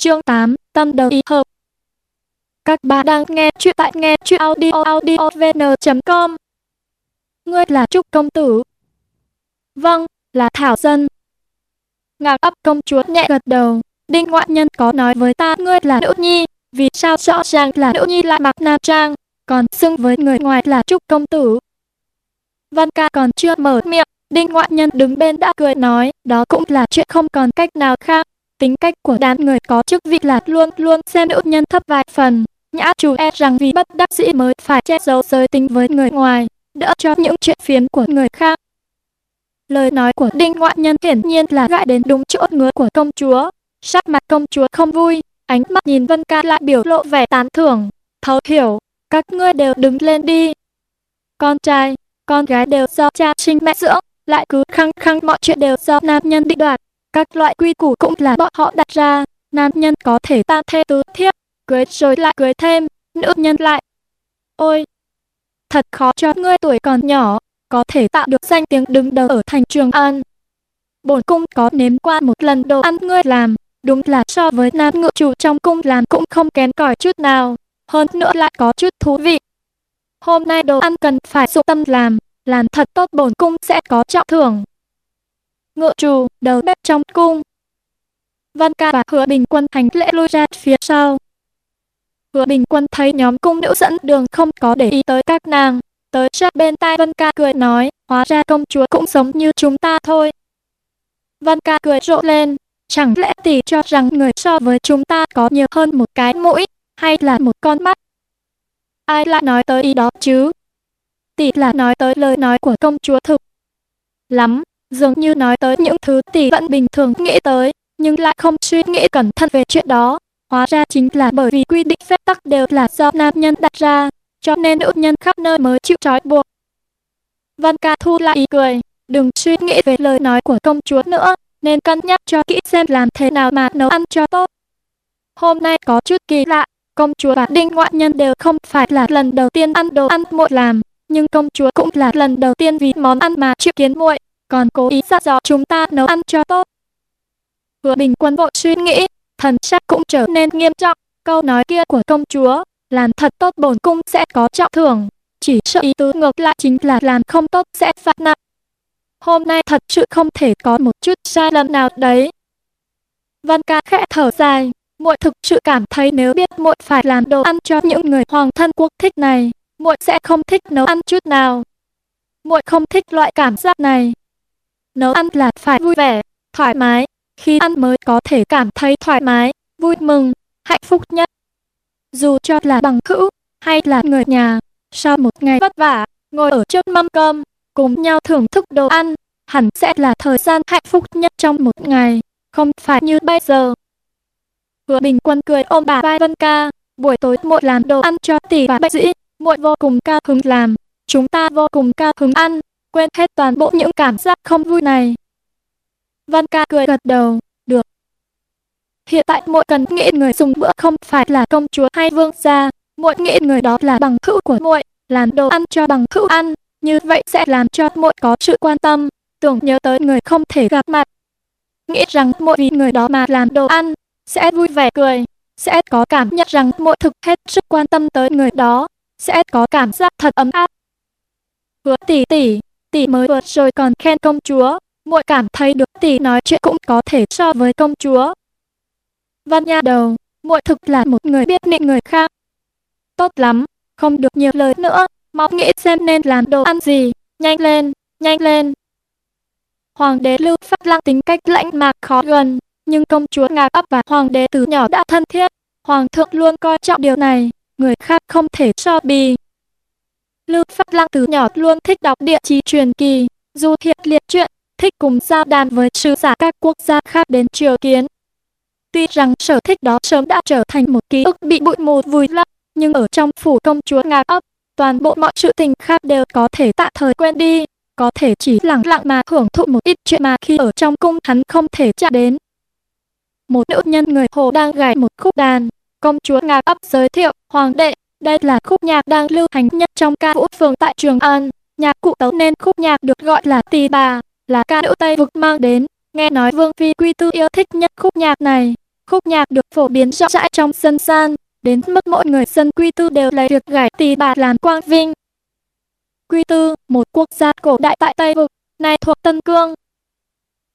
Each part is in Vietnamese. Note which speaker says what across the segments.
Speaker 1: Chương 8, tâm đầu ý hợp. Các bạn đang nghe chuyện tại nghe chuyện audio audiovn.com. Ngươi là Trúc Công Tử. Vâng, là Thảo Dân. Ngạc ấp công chúa nhẹ gật đầu. Đinh ngoại nhân có nói với ta ngươi là nữ nhi. Vì sao rõ ràng là nữ nhi lại mặc nam trang, còn xưng với người ngoài là Trúc Công Tử. Văn ca còn chưa mở miệng, Đinh ngoại nhân đứng bên đã cười nói, đó cũng là chuyện không còn cách nào khác. Tính cách của đám người có chức vị là luôn luôn xem nữ nhân thấp vài phần. Nhã chủ e rằng vì bất đắc dĩ mới phải che giấu giới tính với người ngoài, đỡ cho những chuyện phiếm của người khác. Lời nói của Đinh Ngoại Nhân hiển nhiên là gãi đến đúng chỗ ngứa của công chúa. Sắc mặt công chúa không vui, ánh mắt nhìn Vân Ca lại biểu lộ vẻ tán thưởng. Thấu hiểu, các ngươi đều đứng lên đi. Con trai, con gái đều do cha sinh mẹ dưỡng, lại cứ khăng khăng mọi chuyện đều do nam nhân định đoạt. Các loại quy củ cũng là bọn họ đặt ra, nam nhân có thể ta thê tứ thiếp, cưới rồi lại cưới thêm, nữ nhân lại. Ôi, thật khó cho ngươi tuổi còn nhỏ, có thể tạo được danh tiếng đứng đầu ở thành Trường An. Bổn cung có nếm qua một lần đồ ăn ngươi làm, đúng là so với nam ngự chủ trong cung làm cũng không kém cỏi chút nào, hơn nữa lại có chút thú vị. Hôm nay đồ ăn cần phải dụng tâm làm, làm thật tốt bổn cung sẽ có trọng thưởng ngựa trù, đầu bếp trong cung. Văn ca và hứa bình quân hành lễ lui ra phía sau. Hứa bình quân thấy nhóm cung nữ dẫn đường không có để ý tới các nàng. Tới sát bên tai Văn ca cười nói, hóa ra công chúa cũng giống như chúng ta thôi. Văn ca cười rộ lên, chẳng lẽ tỷ cho rằng người so với chúng ta có nhiều hơn một cái mũi, hay là một con mắt? Ai lại nói tới ý đó chứ? Tỷ là nói tới lời nói của công chúa thực. Lắm, dường như nói tới những thứ tỷ vẫn bình thường nghĩ tới, nhưng lại không suy nghĩ cẩn thận về chuyện đó. Hóa ra chính là bởi vì quy định phép tắc đều là do nam nhân đặt ra, cho nên nữ nhân khắp nơi mới chịu trói buộc. Văn ca thu lại ý cười, đừng suy nghĩ về lời nói của công chúa nữa, nên cân nhắc cho kỹ xem làm thế nào mà nấu ăn cho tốt. Hôm nay có chút kỳ lạ, công chúa và đinh ngoại nhân đều không phải là lần đầu tiên ăn đồ ăn muội làm, nhưng công chúa cũng là lần đầu tiên vì món ăn mà chịu kiến muội còn cố ý dặn dò chúng ta nấu ăn cho tốt. Hứa bình quân vội suy nghĩ, thần sắc cũng trở nên nghiêm trọng, câu nói kia của công chúa, làm thật tốt bổn cung sẽ có trọng thưởng, chỉ sợ ý tứ ngược lại chính là làm không tốt sẽ phạt nặng. Hôm nay thật sự không thể có một chút sai lầm nào đấy. Văn ca khẽ thở dài, muội thực sự cảm thấy nếu biết muội phải làm đồ ăn cho những người hoàng thân quốc thích này, muội sẽ không thích nấu ăn chút nào. Muội không thích loại cảm giác này. Nấu ăn là phải vui vẻ, thoải mái, khi ăn mới có thể cảm thấy thoải mái, vui mừng, hạnh phúc nhất. Dù cho là bằng hữu hay là người nhà, sau một ngày vất vả, ngồi ở trước mâm cơm, cùng nhau thưởng thức đồ ăn, hẳn sẽ là thời gian hạnh phúc nhất trong một ngày, không phải như bây giờ. Hứa Bình Quân cười ôm bà vai Vân Ca, buổi tối muội làm đồ ăn cho tỷ và bạch dĩ, muội vô cùng cao hứng làm, chúng ta vô cùng cao hứng ăn, quên hết toàn bộ những cảm giác không vui này. Văn ca cười gật đầu, được. Hiện tại muội cần nghĩ người dùng bữa không phải là công chúa hay vương gia, muội nghĩ người đó là bằng hữu của muội, làm đồ ăn cho bằng hữu ăn, như vậy sẽ làm cho muội có sự quan tâm, tưởng nhớ tới người không thể gặp mặt. Nghĩ rằng muội vì người đó mà làm đồ ăn, sẽ vui vẻ cười, sẽ có cảm nhận rằng muội thực hết sức quan tâm tới người đó, sẽ có cảm giác thật ấm áp. Hứa tỷ tỷ, tỷ mới vừa rồi còn khen công chúa, muội cảm thấy được tỷ nói chuyện cũng có thể so với công chúa. Văn nha đầu, muội thực là một người biết nịnh người khác. Tốt lắm, không được nhiều lời nữa, mau nghĩ xem nên làm đồ ăn gì, nhanh lên, nhanh lên. Hoàng đế Lưu Phát Lăng tính cách lãnh mạc khó gần, nhưng công chúa Ngạc Ấp và hoàng đế từ nhỏ đã thân thiết. Hoàng thượng luôn coi trọng điều này, người khác không thể so bì. Lưu Phát Lăng từ nhỏ luôn thích đọc địa chí truyền kỳ, du thiệt liệt truyện, thích cùng giao đàm với sứ giả các quốc gia khác đến triều kiến. Tuy rằng sở thích đó sớm đã trở thành một ký ức bị bụi mù vùi lấp, nhưng ở trong phủ công chúa Nga ấp, toàn bộ mọi sự tình khác đều có thể tạm thời quên đi, có thể chỉ lặng lặng mà hưởng thụ một ít chuyện mà khi ở trong cung hắn không thể chạm đến. Một nữ nhân người Hồ đang gảy một khúc đàn, công chúa Nga ấp giới thiệu, hoàng đệ, đây là khúc nhạc đang lưu hành nhất trong ca vũ phường tại Trường An. Nhạc cụ tấu nên khúc nhạc được gọi là tỳ bà, là ca nữ Tây vực mang đến. Nghe nói Vương Phi Quy Tư yêu thích nhất khúc nhạc này. Khúc nhạc được phổ biến rộng rãi trong dân gian, đến mức mỗi người dân quy tư đều lấy việc gảy tỳ bà làm quang vinh. Quy tư, một quốc gia cổ đại tại Tây Vực, nay thuộc Tân Cương.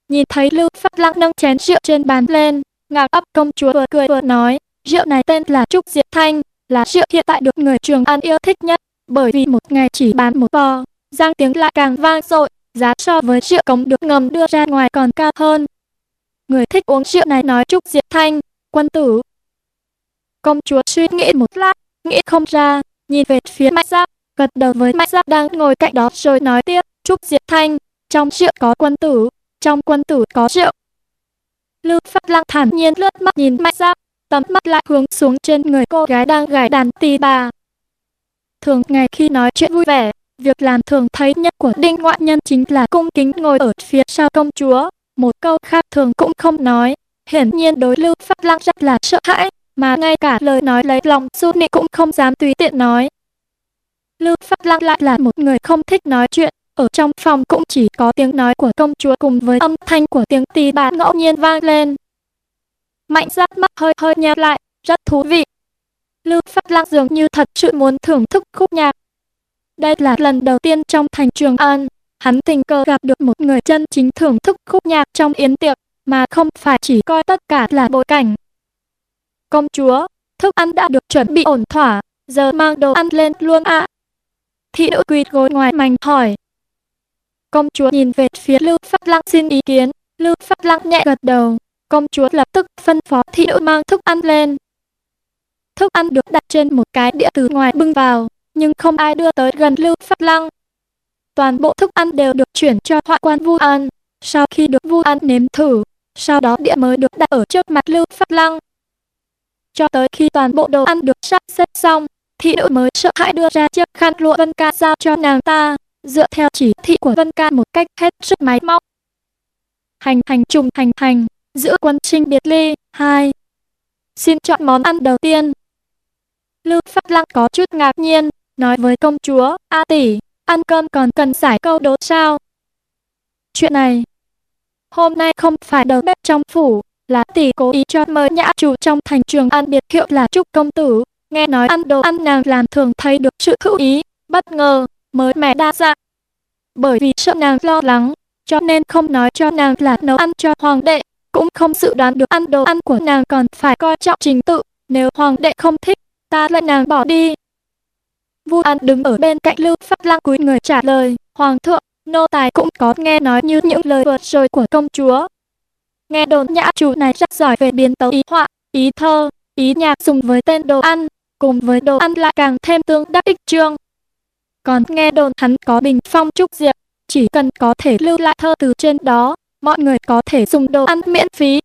Speaker 1: Nhìn thấy Lưu Phát Lăng nâng chén rượu trên bàn lên, ngạc ấp công chúa vừa cười vừa nói, rượu này tên là Trúc Diệp Thanh, là rượu hiện tại được người Trường An yêu thích nhất, bởi vì một ngày chỉ bán một vò, giang tiếng lại càng vang dội, giá so với rượu cống được ngầm đưa ra ngoài còn cao hơn. Người thích uống rượu này nói Trúc Diệp Thanh, quân tử. Công chúa suy nghĩ một lát, nghĩ không ra, nhìn về phía Mạnh Giáp, gật đầu với Mạnh Giáp đang ngồi cạnh đó rồi nói tiếp, Trúc Diệp Thanh, trong rượu có quân tử, trong quân tử có rượu. Lưu Pháp Lăng thản nhiên lướt mắt nhìn Mạnh Giáp, tầm mắt lại hướng xuống trên người cô gái đang gảy đàn tỳ bà. Thường ngày khi nói chuyện vui vẻ, việc làm thường thấy nhất của Đinh Ngoại Nhân chính là cung kính ngồi ở phía sau công chúa, một câu khác thường cũng không nói. Hiển nhiên đối Lưu Phát Lăng rất là sợ hãi, mà ngay cả lời nói lấy lòng su nị cũng không dám tùy tiện nói. Lưu Phát Lăng lại là một người không thích nói chuyện, ở trong phòng cũng chỉ có tiếng nói của công chúa cùng với âm thanh của tiếng tỳ bà ngẫu nhiên vang lên. Mạnh giác mắt hơi hơi nheo lại, rất thú vị. Lưu Phát Lăng dường như thật sự muốn thưởng thức khúc nhạc. Đây là lần đầu tiên trong thành Trường An, hắn tình cờ gặp được một người chân chính thưởng thức khúc nhạc trong yến tiệc, mà không phải chỉ coi tất cả là bối cảnh. Công chúa, thức ăn đã được chuẩn bị ổn thỏa, giờ mang đồ ăn lên luôn ạ. À. Thị nữ quỳ gối ngoài mảnh hỏi. Công chúa nhìn về phía Lưu Phát Lăng xin ý kiến, Lưu Phát Lăng nhẹ gật đầu, công chúa lập tức phân phó thị nữ mang thức ăn lên. Thức ăn được đặt trên một cái đĩa từ ngoài bưng vào, nhưng không ai đưa tới gần Lưu pháp Lăng. Toàn bộ thức ăn đều được chuyển cho họa quan Vu An. Sau khi được Vu An nếm thử, sau đó đĩa mới được đặt ở trước mặt Lưu pháp Lăng. Cho tới khi toàn bộ đồ ăn được sắp xếp xong, thị nữ mới sợ hãi đưa ra chiếc khăn lụa Vân Ca giao cho nàng ta, dựa theo chỉ thị của Vân Ca một cách hết sức máy móc. Hành hành trùng hành hành, giữa quân trinh biệt ly, 2. Xin chọn món ăn đầu tiên. Lưu Phát Lăng có chút ngạc nhiên, nói với công chúa, A tỷ, ăn cơm còn cần giải câu đố sao? Chuyện này, hôm nay không phải đầu bếp trong phủ, là tỷ cố ý cho mời nhã chủ trong thành trường ăn biệt hiệu là Trúc Công Tử. Nghe nói ăn đồ ăn nàng làm thường thấy được sự hữu ý, bất ngờ, mới mẻ đa dạng. Bởi vì sợ nàng lo lắng, cho nên không nói cho nàng là nấu ăn cho hoàng đệ, cũng không dự đoán được ăn đồ ăn của nàng còn phải coi trọng trình tự, nếu hoàng đệ không thích, ta lại nàng bỏ đi. Vu An đứng ở bên cạnh Lưu pháp Lăng cúi người trả lời, Hoàng thượng, nô tài cũng có nghe nói như những lời vượt rồi của công chúa. Nghe đồn nhã chủ này rất giỏi về biến tấu ý họa, ý thơ, ý nhạc dùng với tên đồ ăn, cùng với đồ ăn lại càng thêm tương đắc ích trương. Còn nghe đồn hắn có bình phong trúc diệp, chỉ cần có thể lưu lại thơ từ trên đó, mọi người có thể dùng đồ ăn miễn phí.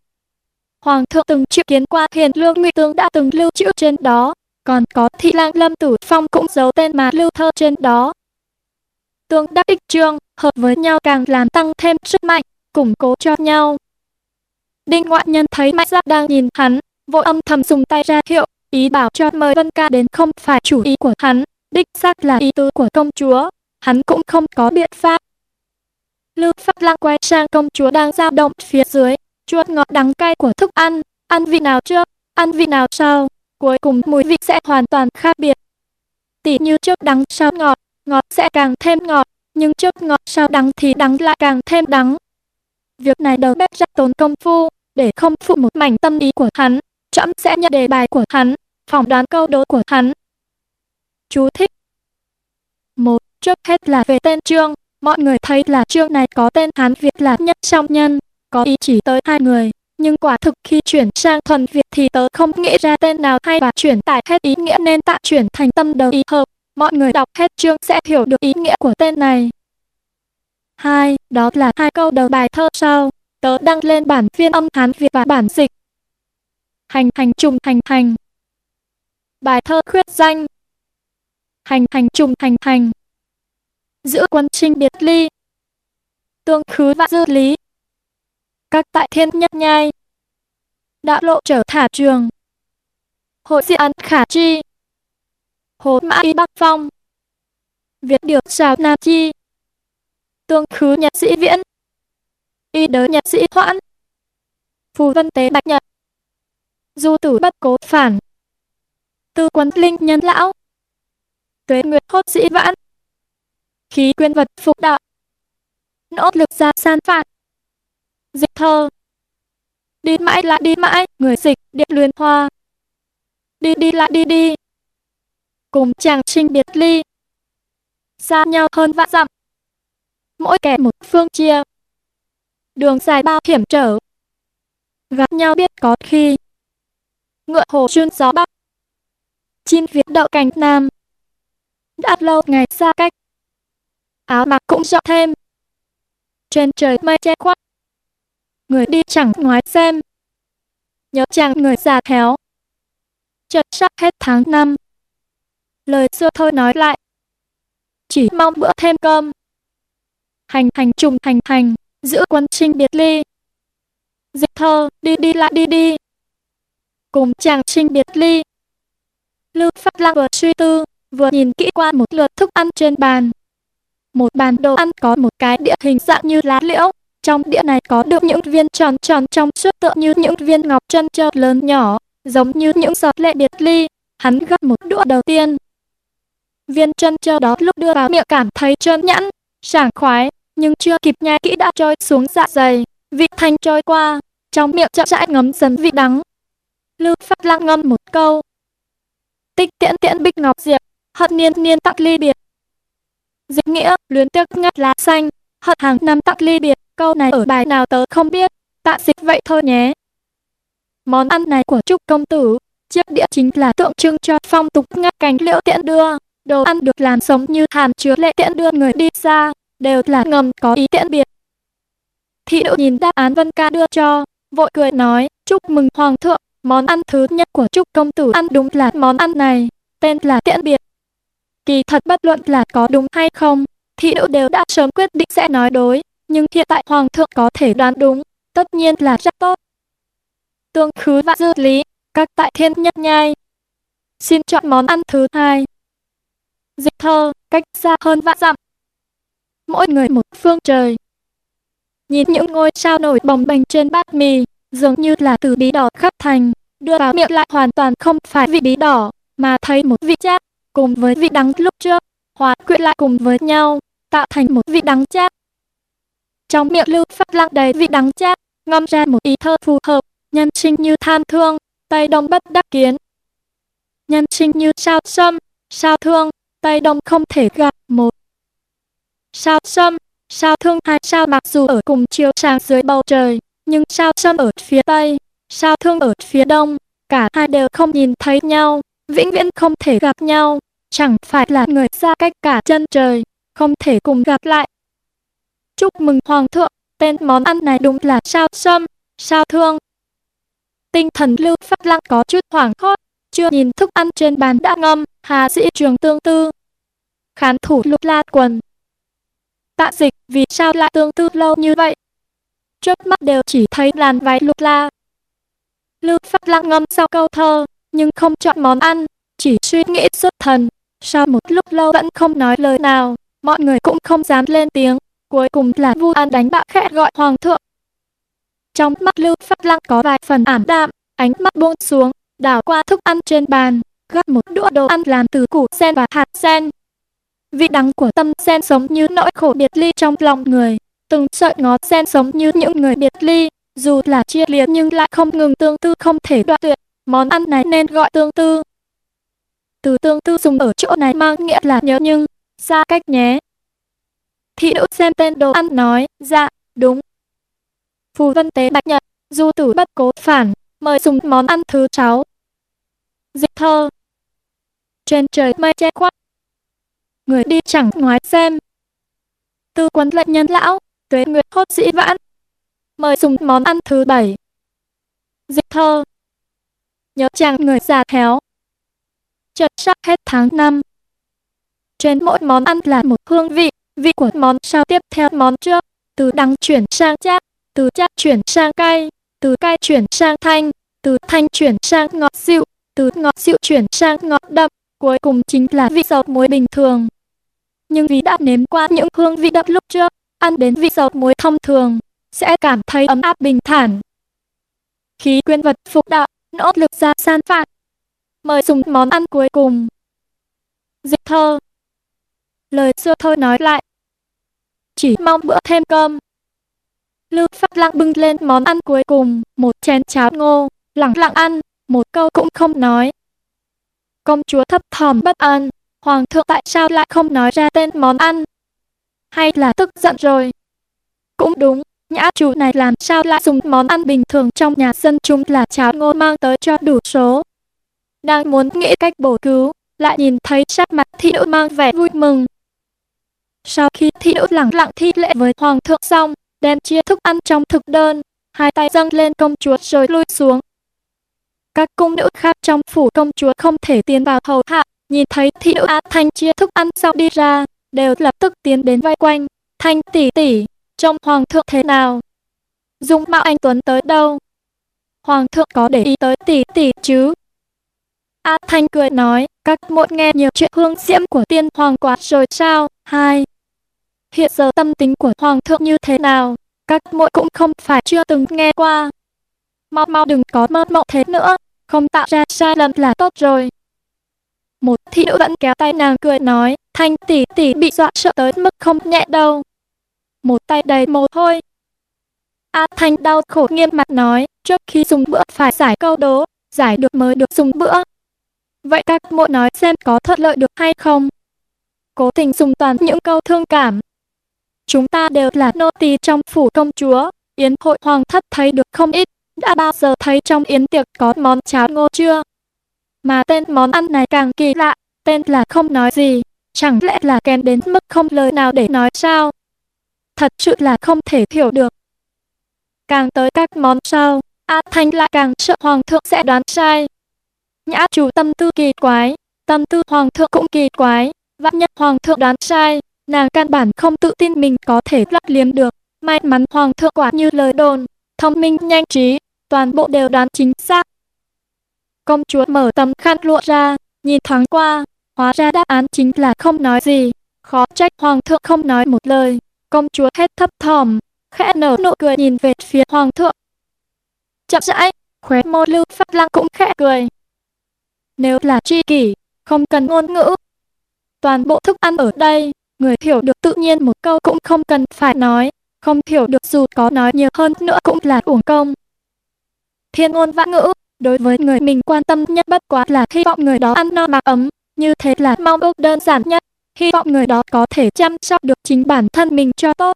Speaker 1: Hoàng thượng từng chịu kiến qua hiền lương ngụy tướng đã từng lưu trữ trên đó, còn có thị lang lâm tử phong cũng giấu tên mà lưu thơ trên đó. Tương đắc ích trương, hợp với nhau càng làm tăng thêm sức mạnh, củng cố cho nhau. Đinh ngoại nhân thấy mạnh Giáp đang nhìn hắn, vội âm thầm dùng tay ra hiệu, ý bảo cho mời Vân Ca đến không phải chủ ý của hắn, đích xác là ý tứ của công chúa, hắn cũng không có biện pháp. Lưu Phát Lăng quay sang công chúa đang dao động phía dưới, chuột ngọt đắng cay của thức ăn, ăn vị nào trước, ăn vị nào sau, cuối cùng mùi vị sẽ hoàn toàn khác biệt. Tỉ như trước đắng sau ngọt, ngọt sẽ càng thêm ngọt, nhưng trước ngọt sau đắng thì đắng lại càng thêm đắng. Việc này đầu bếp rất tốn công phu, để không phụ một mảnh tâm ý của hắn, trẫm sẽ nhận đề bài của hắn, phỏng đoán câu đố của hắn. Chú thích. Một Trước hết là về tên chương, mọi người thấy là chương này có tên Hán Việt là nhất song nhân, có ý chỉ tới hai người, nhưng quả thực khi chuyển sang thuần Việt thì tớ không nghĩ ra tên nào hay và chuyển tải hết ý nghĩa nên tạm chuyển thành tâm đầu ý hợp. Mọi người đọc hết chương sẽ hiểu được ý nghĩa của tên này. Hai, Đó là hai câu đầu bài thơ sau. Tớ đăng lên bản phiên âm Hán Việt và bản dịch. Hành hành trùng hành hành. Bài thơ khuyết danh. Hành hành trùng hành hành. Giữa quân trinh biệt ly. Tương khứ và dư lý các tại thiên nhất nhai. Đạo lộ trở thả trường. Hội diện khả chi. Hồ mã y bắc phong. Việt điều trào nam chi. Tương khứ nhạc sĩ viễn. Y đới nhạc sĩ hoãn. Phù vân tế bạch nhật. du tử bất cố phản. Tư quân linh nhân lão. Tuế nguyệt hốt sĩ vãn. Khí quyên vật phục đạo. Nỗ lực ra san phạt. Dịch thơ. Đi mãi lại đi mãi, người dịch, điện luyện hoa. Đi đi lại đi đi. Cùng chàng sinh biệt ly. Xa nhau hơn vạn dặm. Mỗi kẻ một phương chia. Đường dài bao hiểm trở. Gặp nhau biết có khi. Ngựa hồ chuyên gió bắc. Chim Việt đậu cành nam. Đã lâu ngày xa cách. Áo mặc cũng rộng thêm. Trên trời mây che khuất. Người đi chẳng ngoái xem. Nhớ chàng người già khéo. Chợt sắp hết tháng năm. Lời xưa thôi nói lại. Chỉ mong bữa thêm cơm. Hành hành trùng hành hành, giữa quân trinh biệt ly. Dịch thơ, đi đi lại đi đi. Cùng chàng trinh biệt ly. Lưu Phát Lăng vừa suy tư, vừa nhìn kỹ qua một lượt thức ăn trên bàn. Một bàn đồ ăn có một cái đĩa hình dạng như lá liễu. Trong đĩa này có được những viên tròn tròn trong suốt tựa như những viên ngọc trân trơ lớn nhỏ, giống như những giọt lệ biệt ly. Hắn gấp một đũa đầu tiên. Viên trân trơ đó lúc đưa vào miệng cảm thấy trơn nhẵn, sảng khoái, nhưng chưa kịp nhai kỹ đã trôi xuống dạ dày. Vị thanh trôi qua, trong miệng chậm rãi ngấm dần vị đắng. Lưu Phát Lăng ngâm một câu, tích tiễn tiễn bích ngọc diệp, hận niên niên tặng ly biệt. Dịch nghĩa, luyến tiếc ngắt lá xanh, hận hàng năm tặng ly biệt, câu này ở bài nào tớ không biết, tạ dịch vậy thôi nhé. Món ăn này của Trúc Công Tử, chiếc đĩa chính là tượng trưng cho phong tục ngắt cành liễu tiễn đưa, đồ ăn được làm sống như hàm chứa lệ tiễn đưa người đi xa, đều là ngầm có ý tiễn biệt. Thị nữ nhìn đáp án Vân Ca đưa cho, vội cười nói, chúc mừng Hoàng thượng, Món ăn thứ nhất của Trúc Công Tử ăn đúng là món ăn này, tên là tiễn biệt. Kỳ thật bất luận là có đúng hay không, thị nữ đều đã sớm quyết định sẽ nói đối, nhưng hiện tại Hoàng thượng có thể đoán đúng, tất nhiên là rất tốt. Tương khứ và dư lý, các tại thiên nhất nhai. Xin chọn món ăn thứ hai. Dịch thơ, cách xa hơn vạn dặm. Mỗi người một phương trời. Nhìn những ngôi sao nổi bồng bềnh trên bát mì, dường như là từ bí đỏ khắp thành, đưa vào miệng lại hoàn toàn không phải vị bí đỏ, mà thấy một vị chát, cùng với vị đắng lúc trước, hòa quyện lại cùng với nhau, tạo thành một vị đắng chát. Trong miệng lưu phát lặng đầy vị đắng chát, ngâm ra một ý thơ phù hợp, nhân sinh như than thương, Tây Đông bất đắc kiến. Nhân sinh như sao sâm, sao thương, Tây Đông không thể gặp một. Sao sâm, sao thương hai sao mặc dù ở cùng chiều sáng dưới bầu trời, nhưng sao sâm ở phía tây, sao thương ở phía đông, cả hai đều không nhìn thấy nhau, vĩnh viễn không thể gặp nhau, chẳng phải là người xa cách cả chân trời, không thể cùng gặp lại. Chúc mừng Hoàng thượng, tên món ăn này đúng là sao sâm, sao thương. Tinh thần lưu phát lăng có chút hoảng hốt, chưa nhìn thức ăn trên bàn đã ngâm, hà sĩ trường tương tư. Khán thủ lục la quần. Tạ dịch, vì sao lại tương tư lâu như vậy? trước mắt đều chỉ thấy làn váy lục la. Lưu Phát Lăng ngâm sau câu thơ, nhưng không chọn món ăn, chỉ suy nghĩ xuất thần. Sau một lúc lâu vẫn không nói lời nào, mọi người cũng không dám lên tiếng. Cuối cùng là Vu An đánh bạo khẽ gọi hoàng thượng. Trong mắt Lưu Phát Lăng có vài phần ảm đạm, ánh mắt buông xuống, đảo qua thức ăn trên bàn, gắp một đũa đồ ăn làm từ củ sen và hạt sen. Vị đắng của tâm sen sống như nỗi khổ biệt ly trong lòng người, từng sợi ngót sen sống như những người biệt ly, dù là chia liệt nhưng lại không ngừng tương tư không thể đoạn tuyệt. Món ăn này nên gọi tương tư. Từ tương tư dùng ở chỗ này mang nghĩa là nhớ nhưng, xa cách nhé. Thị nữ xem tên đồ ăn nói, dạ, đúng. Phù vân tế bạch nhật, du tử bất cố phản, mời dùng món ăn thứ sáu. Dịch thơ. Trên trời mây che khoác, Người đi chẳng ngoái xem. Tư quân lệnh nhân lão, tuế nguyệt hốt sĩ vãn. Mời dùng món ăn thứ bảy. Dịch thơ. Nhớ chàng người già khéo. Chợt sắp hết tháng năm. Trên mỗi món ăn là một hương vị, vị của món sau tiếp theo món trước, từ đắng chuyển sang chát, từ chát chuyển sang cay, từ cay chuyển sang thanh, từ thanh chuyển sang ngọt dịu, từ ngọt dịu chuyển sang ngọt đậm, cuối cùng chính là vị dầu muối bình thường. Nhưng vì đã nếm qua những hương vị đậm lúc trước, ăn đến vị dầu muối thông thường, sẽ cảm thấy ấm áp bình thản. Khí quyên vật phục đạo, nốt lực ra san phạt. Mời dùng món ăn cuối cùng. Dịch thơ Lời xưa thôi nói lại. Chỉ mong bữa thêm cơm. Lưu Phát Lăng bưng lên món ăn cuối cùng, một chén cháo ngô, lặng lặng ăn, một câu cũng không nói. Công chúa thấp thỏm bất an, hoàng thượng tại sao lại không nói ra tên món ăn? Hay là tức giận rồi? Cũng đúng, nhã chủ này làm sao lại dùng món ăn bình thường trong nhà dân chúng là cháo ngô mang tới cho đủ số. Đang muốn nghĩ cách bổ cứu, lại nhìn thấy sắc mặt thị nữ mang vẻ vui mừng. Sau khi thị nữ lặng lặng thi lễ với hoàng thượng xong, đem chia thức ăn trong thực đơn, hai tay dâng lên công chúa rồi lui xuống. Các cung nữ khác trong phủ công chúa không thể tiến vào hầu hạ, nhìn thấy thị nữ A Thanh chia thức ăn xong đi ra, đều lập tức tiến đến vây quanh. Thanh tỷ tỷ, trông hoàng thượng thế nào? Dung mạo anh Tuấn tới đâu? Hoàng thượng có để ý tới tỷ tỷ chứ? A Thanh cười nói, các muội nghe nhiều chuyện hương diễm của tiên hoàng quá rồi sao? Hai. Hiện giờ tâm tính của hoàng thượng như thế nào? Các muội cũng không phải chưa từng nghe qua. Mau mau đừng có mơ mộng thế nữa, không tạo ra sai lầm là tốt rồi. Một thị nữ vẫn kéo tay nàng cười nói, Thanh tỷ tỷ bị dọa sợ tới mức không nhẹ đâu. Một tay đầy mồ hôi. A Thanh đau khổ nghiêm mặt nói, trước khi dùng bữa phải giải câu đố, giải được mới được dùng bữa. Vậy các mộ nói xem có thuận lợi được hay không? Cố tình dùng toàn những câu thương cảm. Chúng ta đều là nô tỳ trong phủ công chúa, yến hội hoàng thất thấy được không ít, đã bao giờ thấy trong yến tiệc có món cháo ngô chưa? Mà tên món ăn này càng kỳ lạ, tên là không nói gì, chẳng lẽ là kèn đến mức không lời nào để nói sao? Thật sự là không thể hiểu được. Càng tới các món sau, A Thanh lại càng sợ Hoàng thượng sẽ đoán sai. Nhã chủ tâm tư kỳ quái, tâm tư Hoàng thượng cũng kỳ quái, vạn nhất Hoàng thượng đoán sai, nàng căn bản không tự tin mình có thể lấp liếm được. May mắn Hoàng thượng quả như lời đồn, thông minh nhanh trí, toàn bộ đều đoán chính xác. Công chúa mở tấm khăn lụa ra, nhìn thoáng qua, hóa ra đáp án chính là không nói gì. Khó trách hoàng thượng không nói một lời. Công chúa hết thấp thỏm, khẽ nở nụ cười nhìn về phía hoàng thượng. Chậm rãi, khóe môi lưu phát lăng cũng khẽ cười. Nếu là tri kỷ, không cần ngôn ngữ. Toàn bộ thức ăn ở đây, người hiểu được tự nhiên một câu cũng không cần phải nói. Không hiểu được dù có nói nhiều hơn nữa cũng là uổng công. Thiên ngôn vạn ngữ, đối với người mình quan tâm nhất bất quá là hy vọng người đó ăn no mặc ấm, như thế là mong ước đơn giản nhất, hy vọng người đó có thể chăm sóc được chính bản thân mình cho tốt.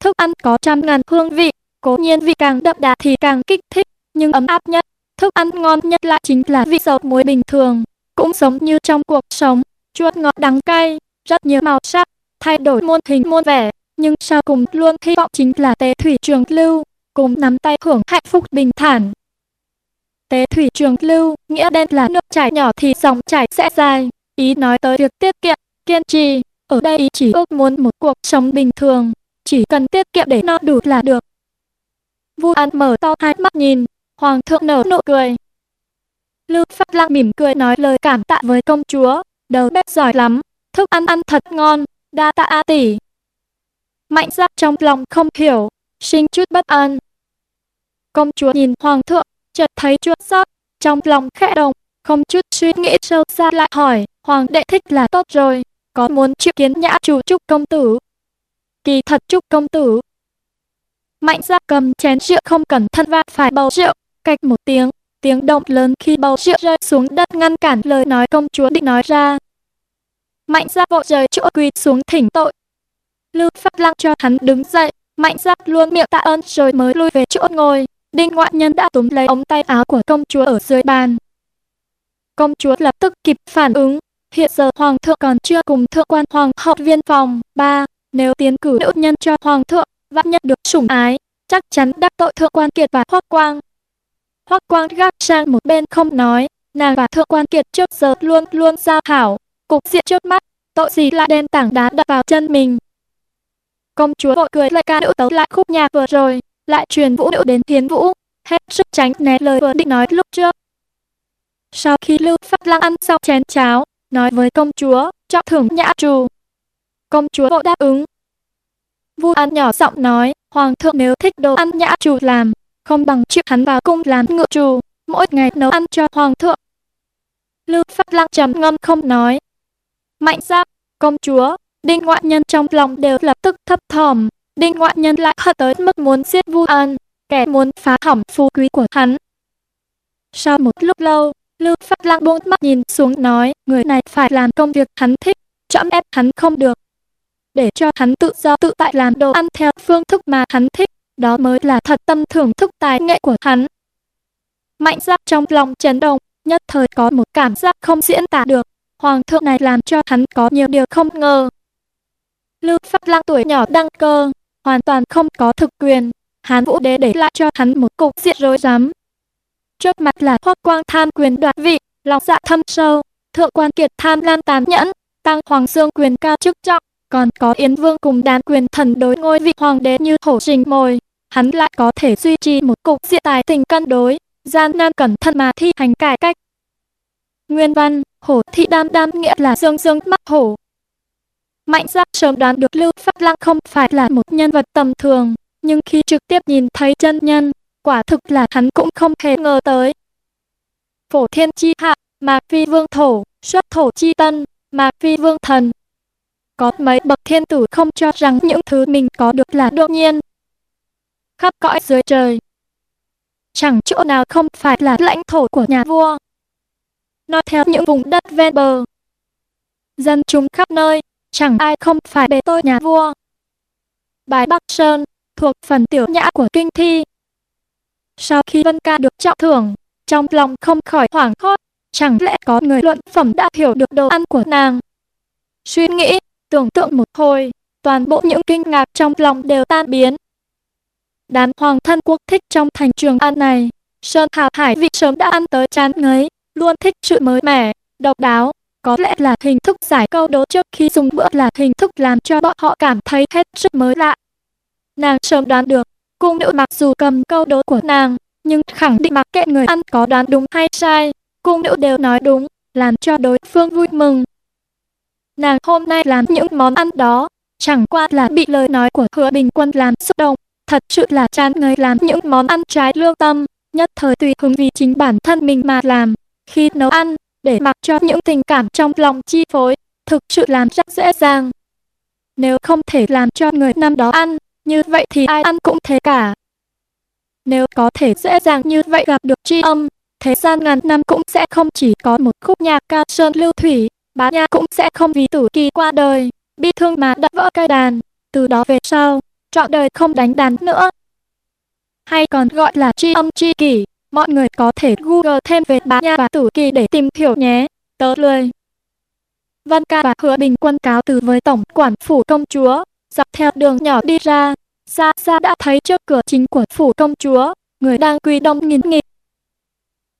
Speaker 1: Thức ăn có trăm ngàn hương vị, cố nhiên vị càng đậm đà thì càng kích thích, nhưng ấm áp nhất, thức ăn ngon nhất lại chính là vị dầu muối bình thường, cũng giống như trong cuộc sống, chuột ngọt đắng cay, rất nhiều màu sắc, thay đổi muôn hình muôn vẻ, nhưng sau cùng luôn hy vọng chính là tế thủy trường lưu, cùng nắm tay hưởng hạnh phúc bình thản. Tế thủy trường lưu, nghĩa đen là nước chảy nhỏ thì dòng chảy sẽ dài. Ý nói tới việc tiết kiệm, kiên trì, ở đây ý chỉ ước muốn một cuộc sống bình thường, chỉ cần tiết kiệm để no đủ là được. Vu An mở to hai mắt nhìn, Hoàng thượng nở nụ cười. Lưu Phát Lăng mỉm cười nói lời cảm tạ với công chúa, đầu bếp giỏi lắm, thức ăn ăn thật ngon, đa tạ A tỷ. Mạnh giác trong lòng không hiểu, sinh chút bất an. Công chúa nhìn Hoàng thượng, chợt thấy chua xót, trong lòng khẽ động, không chút suy nghĩ sâu xa lại hỏi, hoàng đệ thích là tốt rồi, có muốn chịu kiến nhã chủ trúc công tử? Kỳ thật trúc công tử. Mạnh ra cầm chén rượu không cẩn thận và phải bầu rượu, cạch một tiếng, tiếng động lớn khi bầu rượu rơi xuống đất ngăn cản lời nói công chúa định nói ra. Mạnh ra vội rời chỗ quỳ xuống thỉnh tội. Lưu Phát Lăng cho hắn đứng dậy, mạnh ra luôn miệng tạ ơn rồi mới lui về chỗ ngồi. Đinh ngoại nhân đã túm lấy ống tay áo của công chúa ở dưới bàn. Công chúa lập tức kịp phản ứng. Hiện giờ hoàng thượng còn chưa cùng thượng quan hoàng hậu viên phòng. ba Nếu tiến cử nữ nhân cho hoàng thượng, vạn nhất được sủng ái, chắc chắn đắc tội thượng quan kiệt và hoắc quang. Hoắc quang gác sang một bên không nói, nàng và thượng quan kiệt trước giờ luôn luôn giao hảo, cục diện trước mắt, tội gì lại đem tảng đá đập vào chân mình. Công chúa vội cười lại ca nữ tấu lại khúc nhạc vừa rồi, lại truyền vũ điệu đến Thiến Vũ, hết sức tránh né lời vừa định nói lúc trước. Sau khi Lưu Phát Lăng ăn xong chén cháo, nói với công chúa, cho thưởng nhã trù. Công chúa vội đáp ứng. Vu An nhỏ giọng nói, Hoàng thượng nếu thích đồ ăn nhã trù làm, không bằng chịu hắn vào cung làm ngự trù, mỗi ngày nấu ăn cho hoàng thượng. Lưu Phát Lăng trầm ngâm không nói. Mạnh giáp, công chúa, đinh ngoại nhân trong lòng đều lập tức thấp thỏm. Đinh ngoại nhân lại hận tới mức muốn giết Vu An, kẻ muốn phá hỏng phú quý của hắn. Sau một lúc lâu, Lưu Phát Lăng buông mắt nhìn xuống nói, người này phải làm công việc hắn thích, trẫm ép hắn không được. Để cho hắn tự do tự tại làm đồ ăn theo phương thức mà hắn thích, đó mới là thật tâm thưởng thức tài nghệ của hắn. Mạnh giác trong lòng chấn động, nhất thời có một cảm giác không diễn tả được. Hoàng thượng này làm cho hắn có nhiều điều không ngờ. Lưu Phát Lăng tuổi nhỏ đăng cơ, hoàn toàn không có thực quyền. Hán Vũ Đế để lại cho hắn một cục diện rối rắm. Trước mặt là Hoắc Quang tham quyền đoạt vị, lòng dạ thâm sâu, Thượng quan Kiệt tham lam tàn nhẫn, Tăng Hoàng Dương quyền cao chức trọng, còn có Yến Vương cùng đám quyền thần đối ngôi vị hoàng đế như hổ rình mồi. Hắn lại có thể duy trì một cục diện tài tình cân đối, gian nan cẩn thận mà thi hành cải cách. Nguyên văn, hổ thị đam đam nghĩa là dương dương mắt hổ. Mạnh giác sớm đoán được Lưu pháp Lăng không phải là một nhân vật tầm thường, nhưng khi trực tiếp nhìn thấy chân nhân, quả thực là hắn cũng không hề ngờ tới. Phổ thiên chi hạ, mạc phi vương thổ, xuất thổ chi tân, mạc phi vương thần. Có mấy bậc thiên tử không cho rằng những thứ mình có được là đương nhiên. Khắp cõi dưới trời, chẳng chỗ nào không phải là lãnh thổ của nhà vua. Nói theo những vùng đất ven bờ, dân chúng khắp nơi, chẳng ai không phải bề tôi nhà vua. Bài Bắc Sơn, thuộc phần tiểu nhã của kinh thi. Sau khi Vân Ca được trọng thưởng, trong lòng không khỏi hoảng hốt, chẳng lẽ có người luận phẩm đã hiểu được đồ ăn của nàng. Suy nghĩ, tưởng tượng một hồi, toàn bộ những kinh ngạc trong lòng đều tan biến. Đám hoàng thân quốc thích trong thành trường ăn này, Sơn hà Hải vị sớm đã ăn tới chán ngấy, luôn thích sự mới mẻ, độc đáo. Có lẽ là hình thức giải câu đố trước khi dùng bữa là hình thức làm cho bọn họ cảm thấy hết sức mới lạ. Nàng sớm đoán được, cung nữ mặc dù cầm câu đố của nàng, nhưng khẳng định mặc kệ người ăn có đoán đúng hay sai, cung nữ đều nói đúng, làm cho đối phương vui mừng. Nàng hôm nay làm những món ăn đó, chẳng qua là bị lời nói của hứa bình quân làm xúc động, thật sự là chán ngấy làm những món ăn trái lương tâm, nhất thời tùy hứng vì chính bản thân mình mà làm. Khi nấu ăn, để mặc cho những tình cảm trong lòng chi phối, thực sự làm rất dễ dàng. Nếu không thể làm cho người năm đó ăn, như vậy thì ai ăn cũng thế cả. Nếu có thể dễ dàng như vậy gặp được tri âm, thế gian ngàn năm cũng sẽ không chỉ có một khúc nhạc ca sơn lưu thủy, bá nha cũng sẽ không vì tử kỳ qua đời, bi thương mà đập vỡ cây đàn. Từ đó về sau, trọn đời không đánh đàn nữa. Hay còn gọi là tri âm tri kỷ, mọi người có thể google thêm về bá nha và tử kỳ để tìm hiểu nhé. Tớ lười. Văn ca và hứa bình quân cáo từ với tổng quản phủ công chúa, dọc theo đường nhỏ đi ra, xa xa đã thấy trước cửa chính của phủ công chúa, người đang quỳ đông nghìn nghịt.